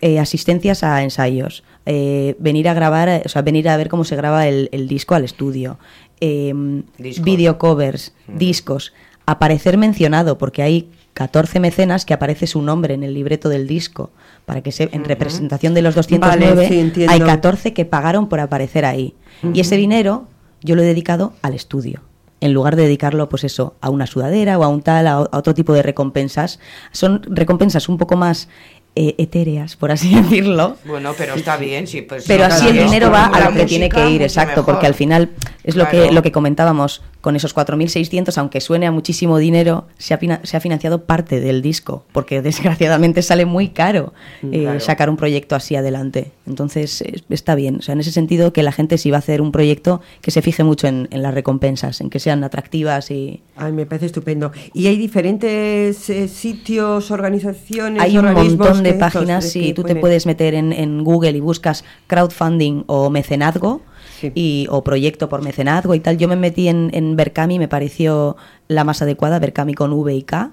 eh, asistencias a ensayos, eh, venir a grabar, o sea, venir a ver cómo se graba el, el disco al estudio, eh, Discos. video covers, discos, aparecer mencionado, porque hay 14 mecenas que aparece su nombre en el libreto del disco, para que se, en representación de los 209 Vale, sí, hay 14 que pagaron por aparecer ahí. Y ese dinero yo lo he dedicado al estudio. En lugar de dedicarlo, pues eso, a una sudadera o a un tal, a otro tipo de recompensas. Son recompensas un poco más eh, etéreas, por así *laughs* decirlo. Bueno, pero está bien, sí, pues Pero sí, así el dinero va a lo que tiene que ir, exacto, mejor. porque al final es lo que lo que comentábamos, con esos 4.600, aunque suene a muchísimo dinero, se ha, se ha financiado parte del disco, porque *laughs* desgraciadamente sale muy caro eh, Claro. sacar un proyecto así adelante. Entonces eh, está bien, o sea, en ese sentido que la gente si va a hacer un proyecto que se fije mucho en, en las recompensas, en que sean atractivas y... Ay, me parece estupendo. Y hay diferentes eh, sitios, organizaciones, Hay un organismos montón de páginas, que tú te puedes meter en, en Google y buscas crowdfunding o mecenazgo Sí. y, o proyecto por mecenazgo y tal. Yo me metí en, en Berkami, me pareció la más adecuada, Berkami con V y K,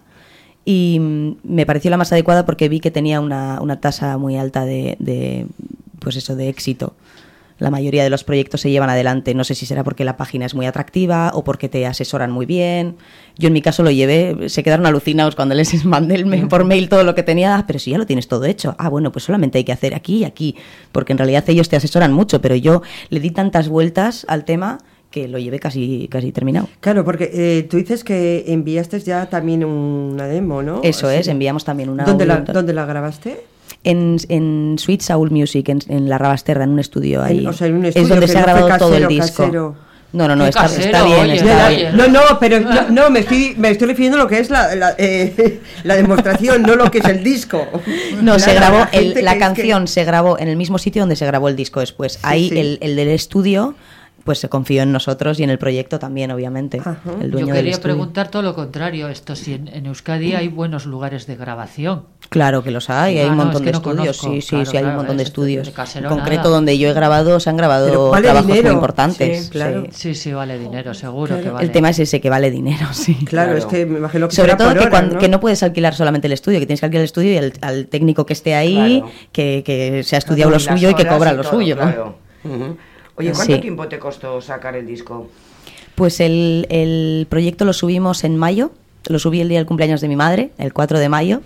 y mm, me pareció la más adecuada porque vi que tenía una, una tasa muy alta de, de, pues eso, de éxito. La mayoría de los proyectos se llevan adelante. No sé si será porque la página es muy atractiva o porque te asesoran muy bien. Yo en mi caso lo llevé, se quedaron alucinados cuando les *laughs* mandé el mail- por mail todo lo que tenía. "Ah, pero si ya lo tienes todo hecho. Ah, bueno, pues solamente hay que hacer aquí y aquí. Porque en realidad ellos te asesoran mucho, pero yo le di tantas vueltas al tema que lo llevé casi, casi terminado. Claro, porque eh, tú dices que enviaste ya también una demo, ¿no? Eso es, enviamos también una ¿Dónde la, ¿Dónde la grabaste? En, en Sweet Soul Music, en, en la Rabasterra, en un estudio ahí. En- o sea, en un es estudio donde que se ha grabado todo el casero, disco. casero. No, no, no, está, casero, está bien, oye, está Ya, oye. bien. No, no, pero no, no, me, estoy, me estoy refiriendo a lo que es la, la, eh, *laughs* la demostración, no lo que es el disco. No, se grabó, la el- la es que- canción se grabó en el mismo sitio donde se grabó el disco después. Ahí sí. El, el del estudio, pues se confió en nosotros y en el proyecto también, obviamente. Ajá. El Yo dueño del quería preguntar todo lo contrario, esto si en, en Euskadi hay buenos lugares de grabación. Claro que los hay, hay Ah, un no, montón es que de no estudios, conozco. sí, sí, Claro, sí, hay un montón de es- estudios. en concreto, nada. donde yo he grabado, se han grabado vale trabajos muy importantes. Sí, claro. sí. Sí, vale dinero, seguro Claro. que vale. El tema es ese, que vale dinero, *laughs* sí. Claro, Claro. es que me imagino que Sobre todo por que, hora, cuando- ¿no? que no puedes alquilar solamente el estudio, que tienes que alquilar el estudio y al, al técnico que esté ahí, Claro. que, que se ha estudiado lo suyo y que cobra lo suyo. Oye, ¿cuánto Sí. tiempo te costó sacar el disco? Pues el, el proyecto lo subimos en mayo, lo subí el día del cumpleaños de mi madre, el 4 de mayo,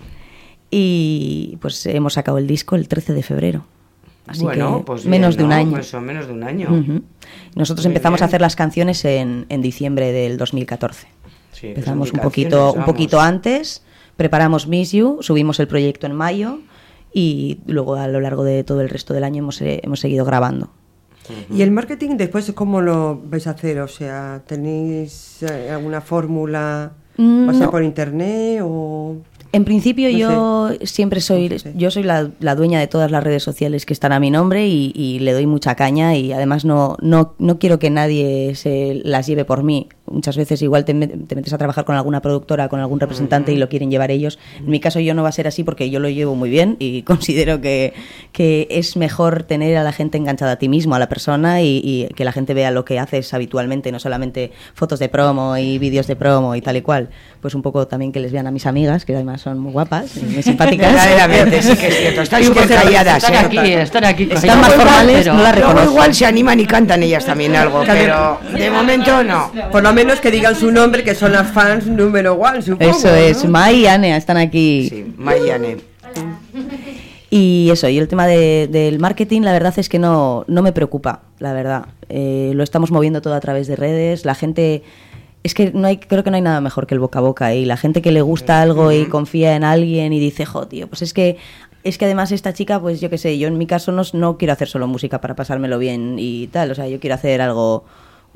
y pues hemos sacado el disco el 13 de febrero. Así bueno, que pues menos bien, de un año. Pues menos de un año. Ujú. Nosotros Muy empezamos a hacer las canciones en, en diciembre del 2014. Sí, que Empezamos un poquito, un poquito antes, preparamos Miss You, subimos el proyecto en mayo y luego a lo largo de todo el resto del año hemos, eh, hemos seguido grabando. ¿Y el marketing después cómo lo vais a hacer? O sea, ¿tenéis eh, alguna fórmula? Mm, ¿Va a ser no. por internet o...? En principio No yo siempre soy, No sé. yo soy la, la dueña de todas las redes sociales que están a mi nombre y, y le doy mucha caña y además no, no, no quiero que nadie se las lleve por mí. Muchas veces igual te metes a trabajar con alguna productora, con algún representante y lo quieren llevar ellos. En mi caso yo no va a ser así porque yo lo llevo muy bien y *laughs* considero que, que es mejor tener a la gente enganchada a ti mismo, a la persona y, y que la gente vea lo que haces habitualmente, no solamente fotos de promo y vídeos de promo y tal y cual. Pues un poco también que les vean a mis amigas, que además son muy guapas y muy *laughs* simpáticas. Verdaderamente, sí que es cierto. Están súper calladas. Están ¿eh? aquí, están aquí. Están más formales, pero- no las Luego reconozco. igual se animan y cantan ellas también algo, pero de momento no. Por lo menos que digan su nombre, que son las fans número one, supongo. Eso es, ¿no? Mai y Anea están aquí. Sí, Mayane. Y eso, y el tema de- del marketing, la verdad es que no, no me preocupa, la verdad. Eh, lo estamos moviendo todo a través de redes. La gente. Es que no hay, creo que no hay nada mejor que el boca a boca. Y la gente que le gusta algo y confía en alguien y dice, jo, tío, pues es que. Es que además esta chica, pues yo qué sé, yo en mi caso no, no quiero hacer solo música para pasármelo bien y tal. O sea, yo quiero hacer algo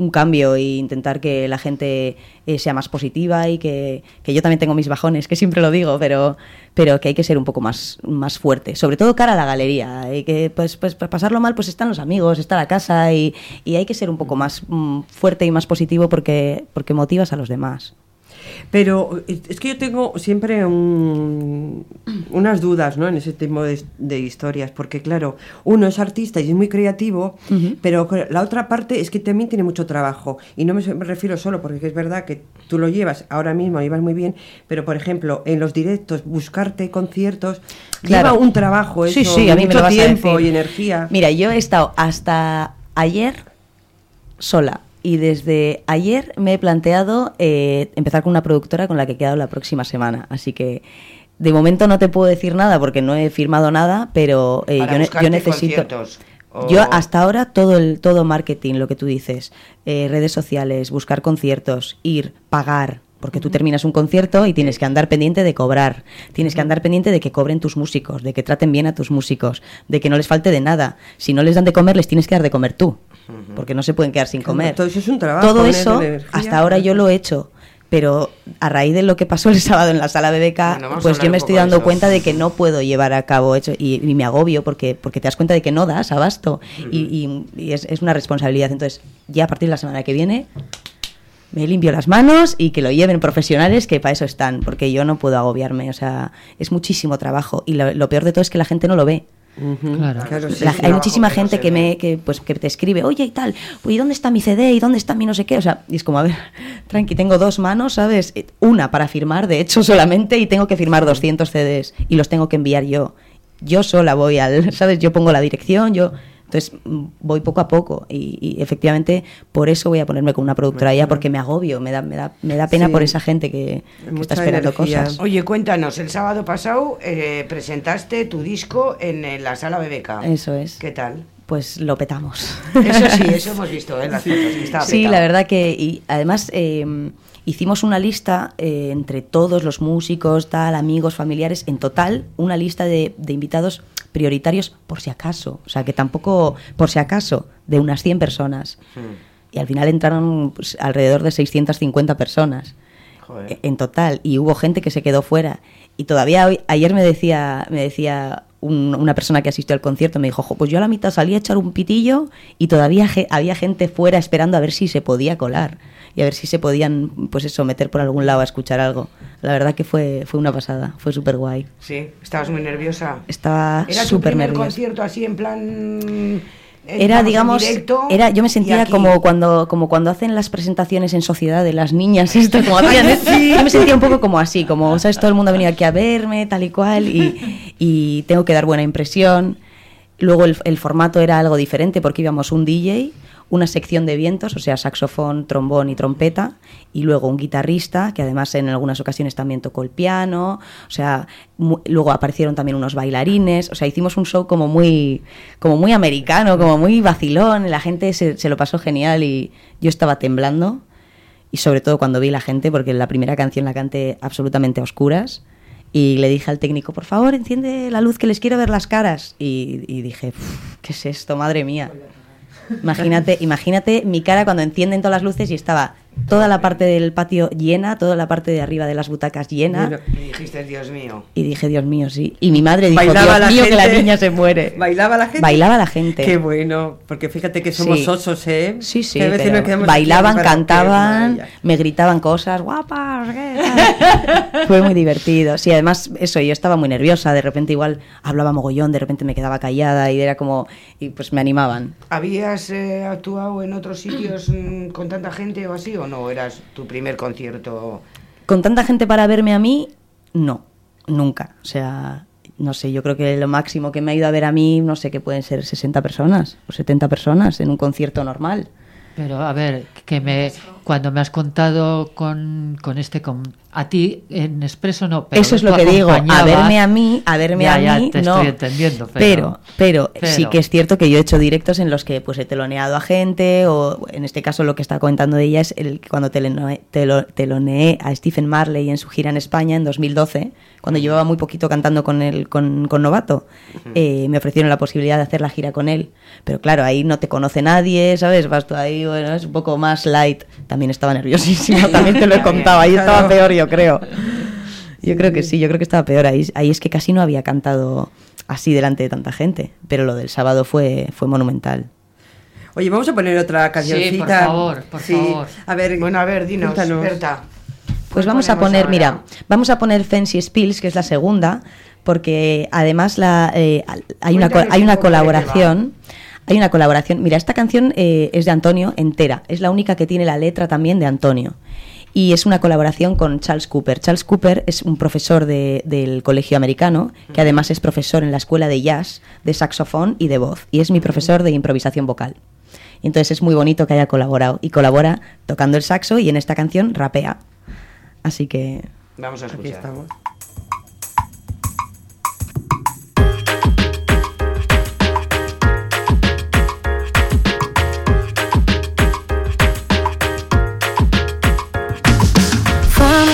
un cambio e intentar que la gente eh, sea más positiva y que, que yo también tengo mis bajones, que siempre lo digo, pero, pero que hay que ser un poco más, más fuerte, sobre todo cara a la galería, y que pues, pues para pasarlo mal pues están los amigos, está la casa y, y hay que ser un poco más mm, fuerte y más positivo porque, porque motivas a los demás. Pero es es que yo tengo siempre un- unas dudas ¿no? en ese tipo de, de historias, porque claro, uno es artista y es muy creativo, pero la otra parte es que también tiene mucho trabajo. Y no me, refiero solo, porque es verdad que tú lo llevas ahora mismo, lo llevas muy bien, pero por ejemplo, en los directos, buscarte conciertos, Claro. lleva un trabajo, eso, sí, a mí me mucho lo tiempo y energía. Mira, yo he estado hasta ayer sola y desde ayer me he planteado eh, empezar con una productora con la que he quedado la próxima semana. Así que de momento no te puedo decir nada porque no he firmado nada, pero eh, Para yo, yo necesito... conciertos, o- Yo hasta ahora todo el todo marketing, lo que tú dices, eh, redes sociales, buscar conciertos, ir, pagar, porque tú terminas un concierto y tienes que andar pendiente de cobrar, tienes que andar pendiente de que cobren tus músicos, de que traten bien a tus músicos, de que no les falte de nada. Si no les dan de comer, les tienes que dar de comer tú, porque no se pueden quedar sin comer. todo eso es un trabajo, Todo una eso, energía. hasta ahora yo lo he hecho. Pero a raíz de lo que pasó el *laughs* sábado en la sala BBK, Bueno, pues yo me estoy dando eso. cuenta de que no puedo llevar a cabo hecho y, y me agobio porque, porque te das cuenta de que no das abasto y, y- y es, es una responsabilidad. Entonces, ya a partir de la semana que viene me limpio las manos y que lo lleven profesionales que para eso están, porque yo no puedo agobiarme. O sea, es muchísimo trabajo y lo, lo peor de todo es que la gente no lo ve. Claro. Claro, sí, La- sí. hay muchísima gente que me que pues que te escribe oye y tal pues, y dónde está mi CD y dónde está mi no sé qué o sea y es como a ver tranqui tengo dos manos sabes Eh, una para firmar de hecho *laughs* solamente y tengo que firmar 200 CDs y los tengo que enviar yo. Yo sola voy al sabes yo pongo la dirección yo entonces mm, voy poco a poco y, y efectivamente por eso voy a ponerme con una productora ya porque me agobio me da me da me da pena Sí. por esa gente que, está esperando energía. cosas Oye, cuéntanos, el sábado pasado eh, presentaste tu disco en, eh, la sala BBK. eso es ¿Qué tal? pues lo petamos Eso sí, *laughs* eso hemos visto, ¿eh? Las fotos, que estaba Sí, petado. la verdad que y además eh, hicimos una lista eh, entre todos los músicos, tal, amigos, familiares, en total una lista de, de invitados prioritarios por si acaso, o sea que tampoco por si acaso de unas 100 personas. Y al final entraron pues, alrededor de 650 personas Joder. e- en total. Y hubo gente que se quedó fuera. Y todavía hoy, ayer me decía me decía un- una persona que asistió al concierto me dijo "Jo, pues yo a la mitad salí a echar un pitillo y todavía ge- había gente fuera esperando a ver si se podía colar y a ver si se podían pues eso meter por algún lado a escuchar algo la verdad que fue fue una pasada fue súper guay Sí, estabas muy nerviosa. estaba ¿Era tu súper nerviosa concierto así en plan... eh, era digamos directo, era yo me sentía como cuando como cuando hacen las presentaciones en sociedad de las niñas *laughs* esto como hacían yo me sentía un poco como así como sabes todo el mundo ha venido aquí a verme tal y cual y, y tengo que dar buena impresión. Luego el, el formato era algo diferente porque íbamos un DJ una sección de vientos, o sea, saxofón, trombón y trompeta, y luego un guitarrista, que además en algunas ocasiones también tocó el piano, o sea, luego aparecieron también unos bailarines, o sea, hicimos un show como muy, como muy americano, como muy vacilón, la gente se, lo pasó genial y yo estaba temblando, y sobre todo cuando vi la gente, porque la primera canción la canté absolutamente a oscuras, y le dije al técnico, por favor, enciende la luz que les quiero ver las caras, y, y dije, "Uf, ¿qué es esto, madre mía? Imagínate, imagínate mi cara cuando encienden todas las luces y estaba toda la parte del patio llena, toda la parte de arriba de las butacas llena. Y dijiste, Dios mío. Y dije, Dios mío, sí. Y mi madre dijo, Bailaba Dios la mío, que la niña se muere. ¿Bailaba la gente? Bailaba la gente. Qué bueno, porque fíjate que somos Sí. osos, ¿eh? Sí, sí, Que a veces nos quedamos bailaban, cantaban, me gritaban cosas, guapas, ¿qué tal?". *laughs* Fue muy divertido. Sí, además, eso, yo estaba muy nerviosa, de repente igual hablaba mogollón, de repente me quedaba callada y era como, y pues me animaban. ¿Habías eh, actuado en otros sitios mm, con tanta gente o así o no? ¿Eras tu primer concierto? Con tanta gente para verme a mí, no, nunca. O sea, no sé, yo creo que lo máximo que me ha ido a ver a mí, no sé, que pueden ser 60 personas o 70 personas en un concierto normal. Pero a ver, que me cuando me has contado con, con este, con, a ti en expreso no, pero Eso es lo que digo, a verme a mí, a verme Ya, a ya, mí, te no. estoy entendiendo, pero, pero- pero, sí que es cierto que yo he hecho directos en los que pues he teloneado a gente, o en este caso lo que está comentando de ella es el que cuando telo- teloneé a Stephen Marley en su gira en España en 2012, cuando llevaba muy poquito cantando con él, con, con Novato, eh, me ofrecieron la posibilidad de hacer la gira con él. Pero claro, ahí no te conoce nadie, ¿sabes? Vas tú ahí, bueno, es un poco más light. También estaba nerviosísima, *laughs* también te lo he contado, ahí estaba peor, yo creo. Yo creo que sí, yo creo que estaba peor. Ahí, ahí es que casi no había cantado así delante de tanta gente. Pero lo del sábado fue, fue monumental. Oye, vamos a poner otra cancioncita. por favor, por favor. A ver, Bueno, a ver, dinos. Berta. Pues vamos a poner, ahora? mira, vamos a poner Fancy Spills, que es la segunda, porque además la, eh, hay, una, hay un una colaboración. Hay una colaboración. Mira, esta canción eh, es de Antonio entera. Es la única que tiene la letra también de Antonio. Y es una colaboración con Charles Cooper. Charles Cooper es un profesor de- del colegio americano, que además es profesor en la escuela de jazz, de saxofón y de voz. Y es mi profesor de improvisación vocal. Entonces es muy bonito que haya colaborado. Y colabora tocando el saxo y en esta canción rapea. Así que Vamos a Aquí escuchar. estamos.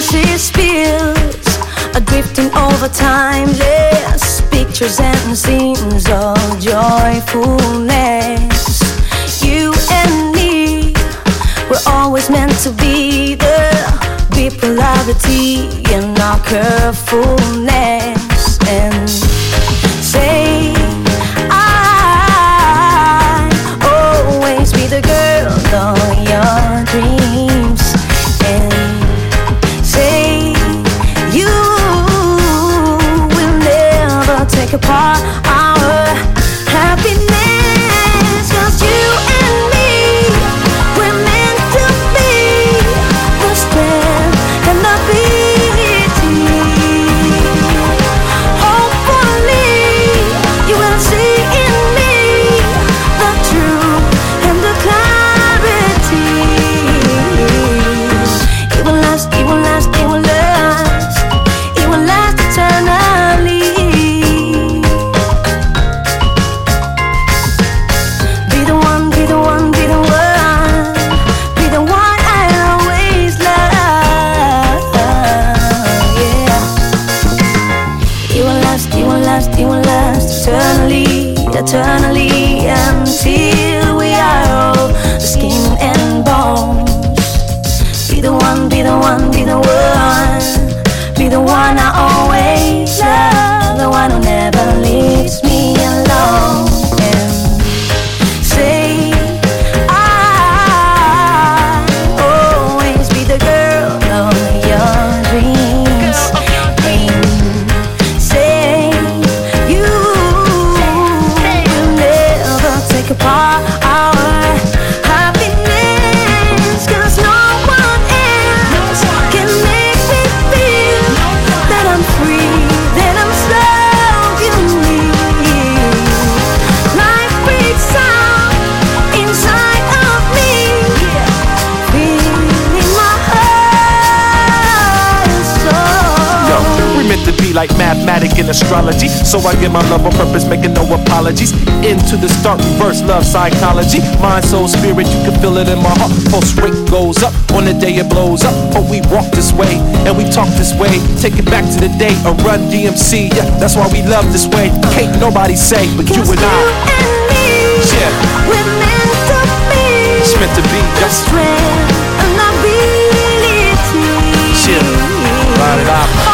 Fancy spills are drifting over timeless pictures and scenes of joyfulness. You and me were always meant to be the bipolarity in our carefulness and astrology. So I give my love on purpose, making no apologies. Into the start, reverse love psychology. Mind, soul, spirit, you can feel it in my heart. Pulse rate goes up on the day it blows up. But we walk this way and we talk this way. Take it back to the day of Run DMC. Yeah, that's why we love this way. Can't nobody say, but you and I. Yeah. we're meant to be. It's meant to be. Strength and ability. Shit. Ride it out.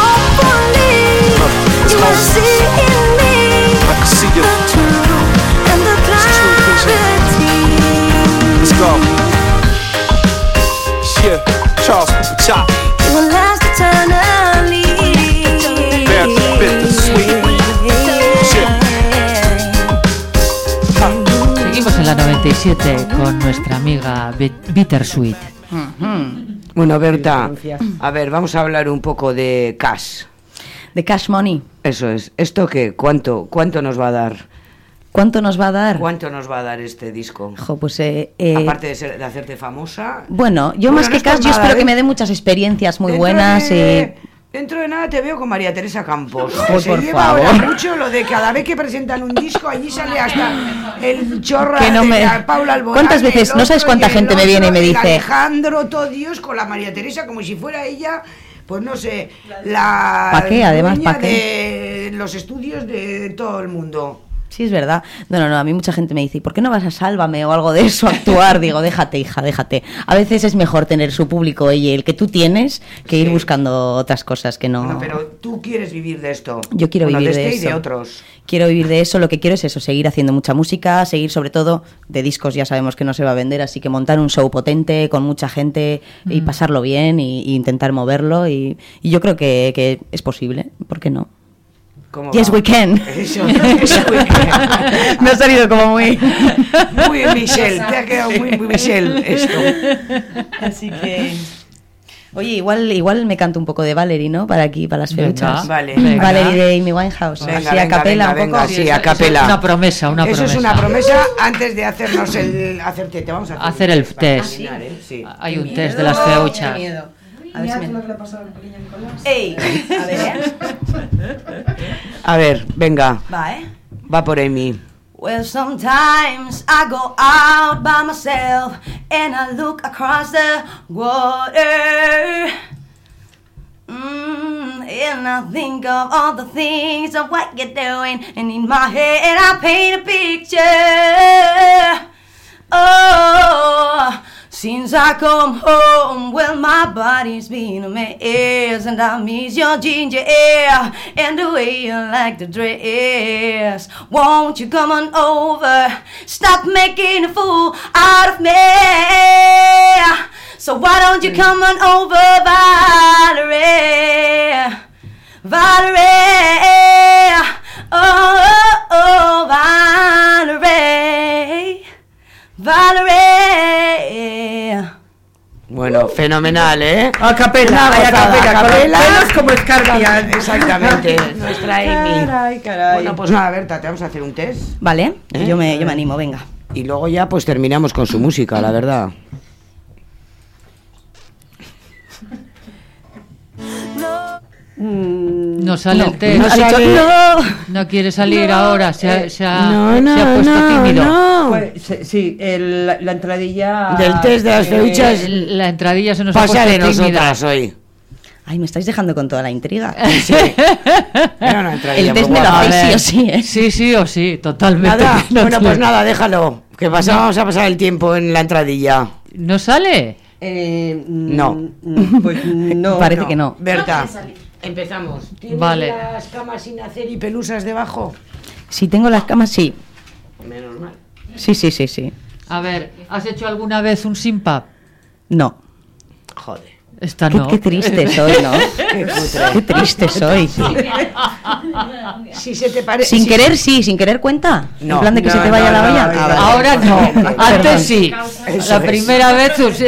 Seguimos en la 97 con nuestra amiga Bit- Bittersweet. Bueno, Berta, a ver, vamos a hablar un poco de cash. De Cash Money. Eso es. ¿Esto qué? ¿Cuánto, cuánto nos va a dar ¿Cuánto nos va a dar? ¿Cuánto nos va a dar este disco? Jo, pues eh, eh, Aparte de, ser- de hacerte famosa. Bueno, yo Bueno, más no que cash, yo espero ¿eh? que me dé muchas experiencias muy Dentro buenas. de- Dentro de nada te veo con María Teresa Campos. Joder, se por lleva favor. ahora mucho lo de cada vez que presentan un disco, allí sale hasta el chorra Que no de me- la Paula Alborán. ¿Cuántas veces? No sabes cuánta gente me viene y me dice- Alejandro, todo Dios, con la María Teresa como si fuera ella, pues no sé, la. ¿Pa qué? Además, dueña ¿pa qué? de los estudios de todo el mundo. Sí, es verdad. No, no, no. A mí mucha gente me dice, ¿y por qué no vas a Sálvame o algo de eso a actuar? Digo, déjate, hija, déjate. A veces es mejor tener su público y el que tú tienes que ir buscando otras cosas que no. No, pero tú quieres vivir de esto. Yo quiero Bueno, vivir de de, este y eso. de otros. Quiero vivir de eso. Lo que quiero es eso, seguir haciendo mucha música, seguir sobre todo de discos. Ya sabemos que no se va a vender, así que montar un show potente con mucha gente y Mm. pasarlo bien y, y intentar moverlo. Y, y yo creo que, que es posible. ¿Por qué no? ¿Cómo *laughs* Yes, we can. Eso, eso we can. Me ha salido como muy. *laughs* Muy Michelle, te ha quedado muy, muy Michelle esto. Así que. Oye, igual, igual me canto un poco de Valerie, ¿no? Para aquí, para las Venga, feuchas. Vale. Valerie de Amy Winehouse. Venga, así a capela venga, un poco. venga, sí, eso- a eso capela. es una promesa, una Eso promesa. es una promesa antes de hacernos el hacerte. Te vamos a hacer, Hacer el test. ¿eh? Sí. Hay un test de las feuchas. A ver si me... ¡Ey! A ver, ¿eh? A ver, venga, Va, ¿eh? va por Amy. Well, sometimes I go out by myself and I look across the water. Mm, and I think of all the things of what you're doing, and in my head I paint a picture. Oh, since I come home, well, my body's been a mess, and I miss your ginger ale and the way you like to dress. Won't you come on over? Stop making a fool out of me. So why don't you come on over, Valerie? Valerie, oh, oh, oh, Valerie, Valerie. Bueno, fenomenal, ¿eh? A capela, a capela, con los capela. pelos como escarpias. *laughs* Exactamente, nuestra Amy. Caray, caray. Bueno, pues nada, Berta, te vamos a hacer un test. Vale, ¿Eh? yo, me, yo me animo, venga. Y luego ya pues terminamos con su música, la verdad. No sale No, el test. no Ha dicho, sale. "No". No quiere salir ahora. Se ha, se ha- No, no, se ha puesto no, tímido. no. Pues, sí, sí, el- la, la entradilla... Del test de las eh, feuchas. La entradilla se nos ha Pasa puesto de tímida. nosotras hoy. Ay, me estáis dejando con toda la intriga. *laughs* Era una entradilla El test me lo hacéis sí o sí, ¿eh? Sí, sí o sí, totalmente. Nada, *laughs* No bueno, pues nada, déjalo. Que pasa- vamos a pasar el tiempo en la entradilla. ¿No sale? eh, mm, No. mm, Pues *laughs* no. Parece que no. Berta, empezamos. ¿Tienes Vale. las camas sin hacer y pelusas debajo? Si tengo las camas, sí. Menos mal. Sí, sí, sí, sí. A ver, ¿has hecho alguna vez un simpap? No. Joder. Esta Qué, no. qué triste soy, ¿no? Qué triste soy. Si se te parece. Sin querer, sí, sin querer cuenta. No, en plan de que no, se te vaya no, la olla. no, Ah, vale. Ahora no, antes sí. Eso la es. primera vez sí.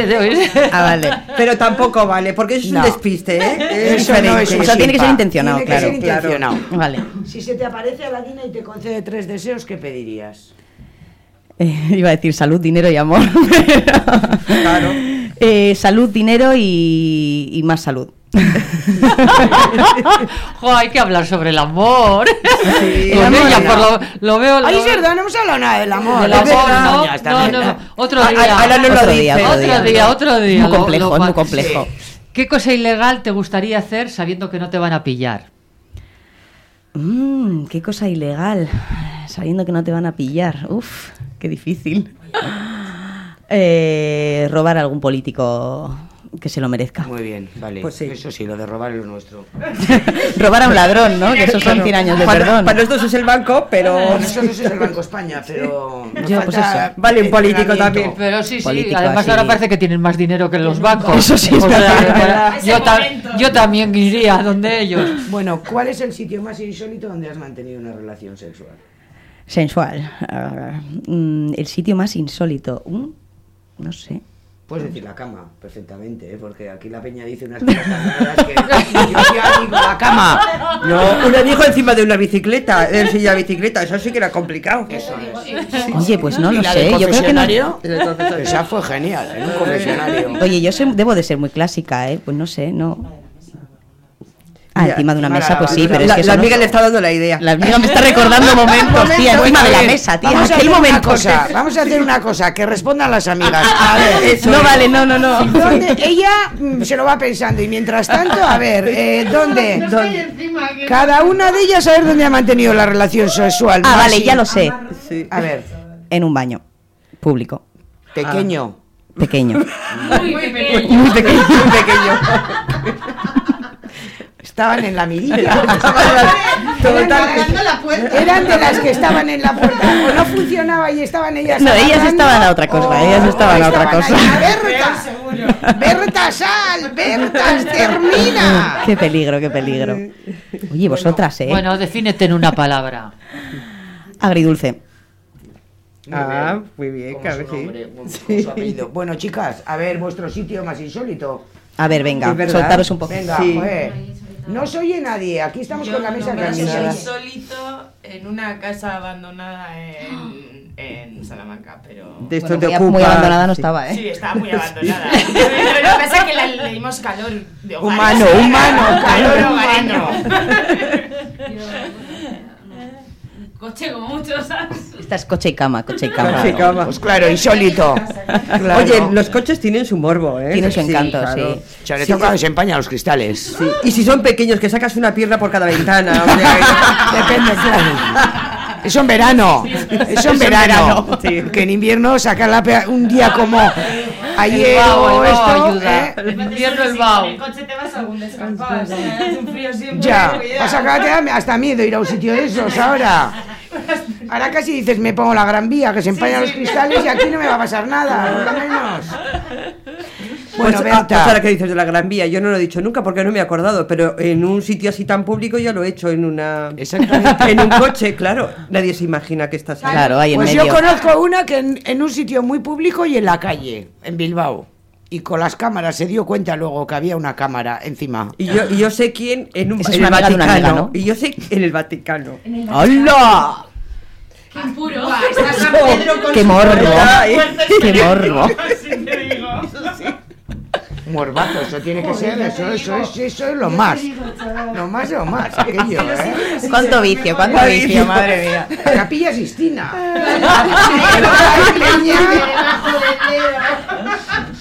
Ah, vale. Pero tampoco vale, porque eso es No. un despiste, ¿eh? Eso es un O sea, tiene que ser intencionado, Tiene que claro. ser Claro. intencionado. Vale. Si se te aparece Aladina y te concede tres deseos, ¿qué pedirías? Eh, iba a decir salud, dinero y amor. *laughs* pero- Claro. Eh, salud, dinero y, y más salud. *laughs* Jo, hay que hablar sobre el amor. Sí, Con el amor ella, no. por lo, lo veo. Lo es veo- verdad, no hemos hablado nada del amor. Del amor, no, no, no. Otro Ah, día. ah, ahora no lo Otro dice. día, otro Otro día, otro día. Muy lo- complejo, lo- muy complejo. ¿Qué cosa ilegal te gustaría hacer sabiendo que no te van a pillar? Mm, qué cosa ilegal. Sabiendo que no te van a pillar. Uf, qué difícil. Eh, robar a algún político que se lo merezca. Muy bien, vale. Pues sí. Eso sí, lo de robar es lo nuestro. *laughs* robar a un ladrón, ¿no? Que esos son 100 años de Para, perdón. para nosotros es el banco, pero... Nosotros *laughs* es el Banco España, pero. Yo, pues eso. Vale, un político también. Pero sí, sí, Político además así. ahora parece que tienen más dinero que los bancos. Eso sí es O sea, verdad. yo, ta- yo también iría donde ellos. Bueno, ¿cuál es el sitio más insólito donde has mantenido una relación sexual? Sensual. Ah, mm, el sitio más insólito. Mm, no sé. Puedes decir la cama, perfectamente, ¿eh? porque aquí la peña dice unas cosas tan raras que *laughs* yo digo la cama. No, un amigo encima de una bicicleta, en silla de bicicleta, eso sí que era complicado. Eso es. Oye, pues no ¿Y lo sé. Yo creo que no. *laughs* Esa fue genial, en un confesionario. Oye, yo soy- debo de ser muy clásica, ¿eh? Pues no sé, no. Ah, Ya, encima de una mesa, pues sí, pero es La- que la no- amiga le está dando la idea. La amiga me está recordando *laughs* momentos, tía, encima de la mesa, tía. Vamos a hacer una cosa, vamos a hacer una cosa, que respondan las amigas. *laughs* A ver, eso No es. vale, no, no, no. ¿Dónde? *laughs* Ella mm, se lo va pensando y mientras tanto, a ver, eh, ¿dónde? Cada una de ellas a ver dónde ha mantenido la relación sexual. Ah, vale, ya lo sé. A ver, En un baño público. pequeño. Pequeño. Muy pequeño. Muy pequeño, muy pequeño. Estaban en la mirilla. *laughs* Eran agarrando la puerta. Eran de las que estaban en la puerta. O no funcionaba y estaban ellas. No, ellas estaban a otra cosa, o ellas estaban a otra cosa. ahí, Berta, Berta, sal, Berta, *laughs* termina. Qué peligro, qué peligro. Oye, vosotras, ¿eh? Bueno, defínete en una palabra. Agridulce. Ah, muy bien, Como claro, su sí. apellido. Bueno, chicas, a ver vuestro sitio más insólito. A ver, venga, soltaros un poco. Venga, Sí. joder. No soy oye nadie, aquí estamos con la mesa no, soy terminada. insólito en una casa abandonada en, en Salamanca, pero... De esto Bueno, te muy, ocupa. muy abandonada no sí. estaba, ¿eh? Sí, estaba muy *laughs* abandonada. Pero lo que pasa es que le dimos calor de hogar. Humano, humano, calor hogareño. Coche como muchos, ¿sabes? Esta es coche y cama, coche y cama. Coche y cama. Pues claro, insólito. Claro. Oye, los coches tienen su morbo, ¿eh? Tienen su encanto, sí. Sobre Sí, todo cuando se empañan los cristales. sí. Y si son pequeños, que sacas una pierna por cada ventana. o sea, *laughs* Depende, claro. Eso en verano. Eso en verano. Que en invierno sacar la un día como ayer o esto. ayuda. ¿eh? En invierno el En vaho. el coche te vas a algún descampado, un frío siempre. Ya, vas a hasta miedo ir a un sitio de esos ahora. Ahora casi dices, me pongo la gran vía, que se empañan los cristales y aquí no me va a pasar nada, por lo menos. *laughs* Bueno, pues, ah, pues ahora que dices de la Gran Vía, yo no lo he dicho nunca porque no me he acordado, pero en un sitio así tan público ya lo he hecho en una Exactamente. en un coche, claro. Nadie se imagina que estás ahí. Claro, ahí en Pues medio. yo conozco una que en, en un sitio muy público y en la calle, en Bilbao. Y con las cámaras se dio cuenta luego que había una cámara encima. Y yo, y yo sé quién en, un, en el Vaticano. amiga, ¿no? Y yo sé en el Vaticano. ¡Hola! Qué impuro. Está San Pedro con ¡Qué morbo! puerta fuerte, ¡Qué te *laughs* Morbazo, eso tiene que ser, eso, eso, es, eso es lo más. Lo más, lo más, aquello, ¿eh? ¿Cuánto vicio, cuánto vicio, madre mía? *laughs* Capilla Sistina. *laughs*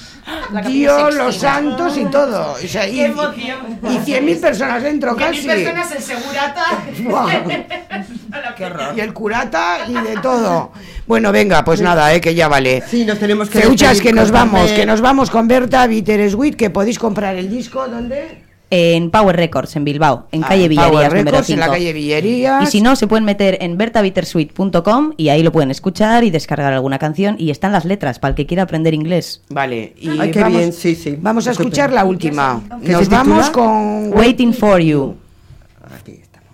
Dios, los santos y todo. O sea, y, Qué emoción. y 100.000 personas dentro casi. personas el segurata. Buah. *laughs* Y el curata y de todo. Bueno, venga, pues nada, eh, que ya vale. Sí, nos tenemos que Feuchas, que nos vamos, que nos vamos con Berta Bittersweet, que podéis comprar el disco, ¿dónde? En Power Records, en Bilbao, en Ah, calle Villerías, número Records, en la 5. calle Villerías. Y si no, se pueden meter en bertabittersuite.com y ahí lo pueden escuchar y descargar alguna canción. Y están las letras para el que quiera aprender inglés. Vale, y Ay, qué vamos, bien, sí, sí. Vamos a escuchar la última. ¿Qué Nos vamos con... Waiting for you. Aquí estamos.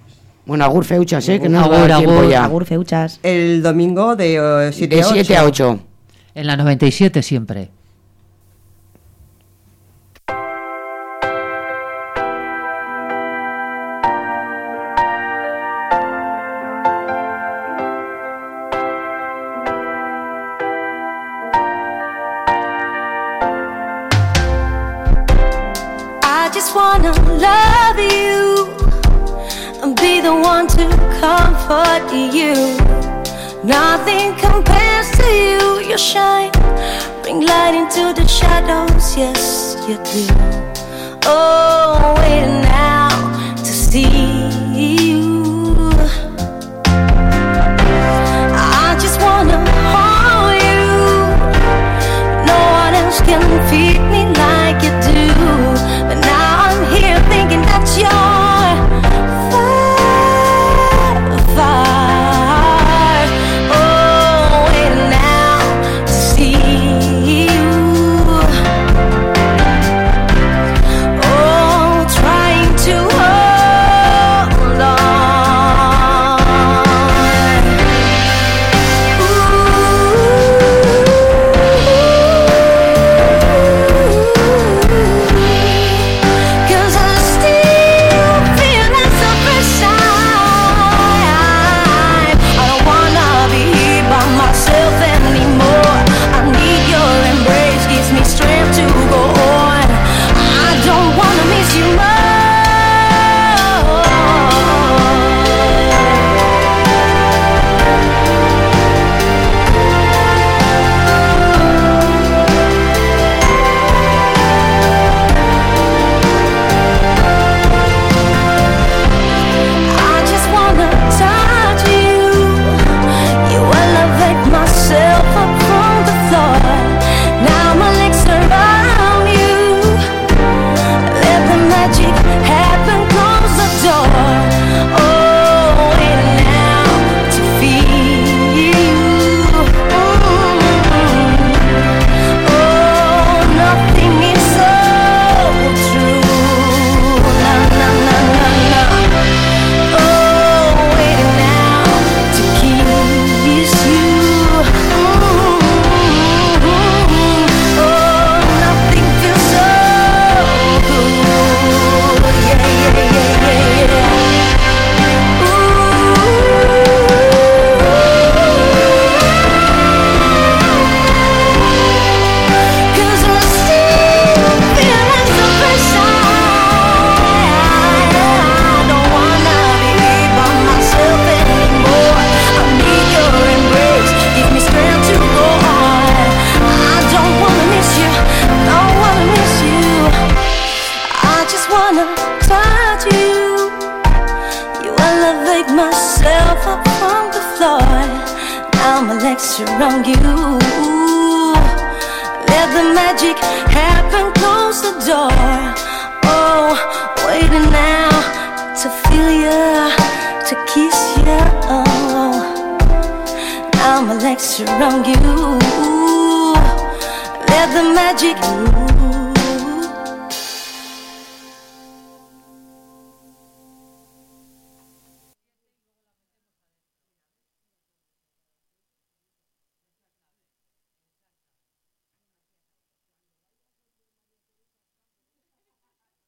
Bueno, agur feuchas, eh, que no Agur, va a dar tiempo agur. ya. Agur feuchas. El domingo de 7 De 7 a 8. En la 97 siempre. Love you and be the one to comfort you. Nothing compares to you. You shine, bring light into the shadows. Yes, you do. Oh, waiting now to see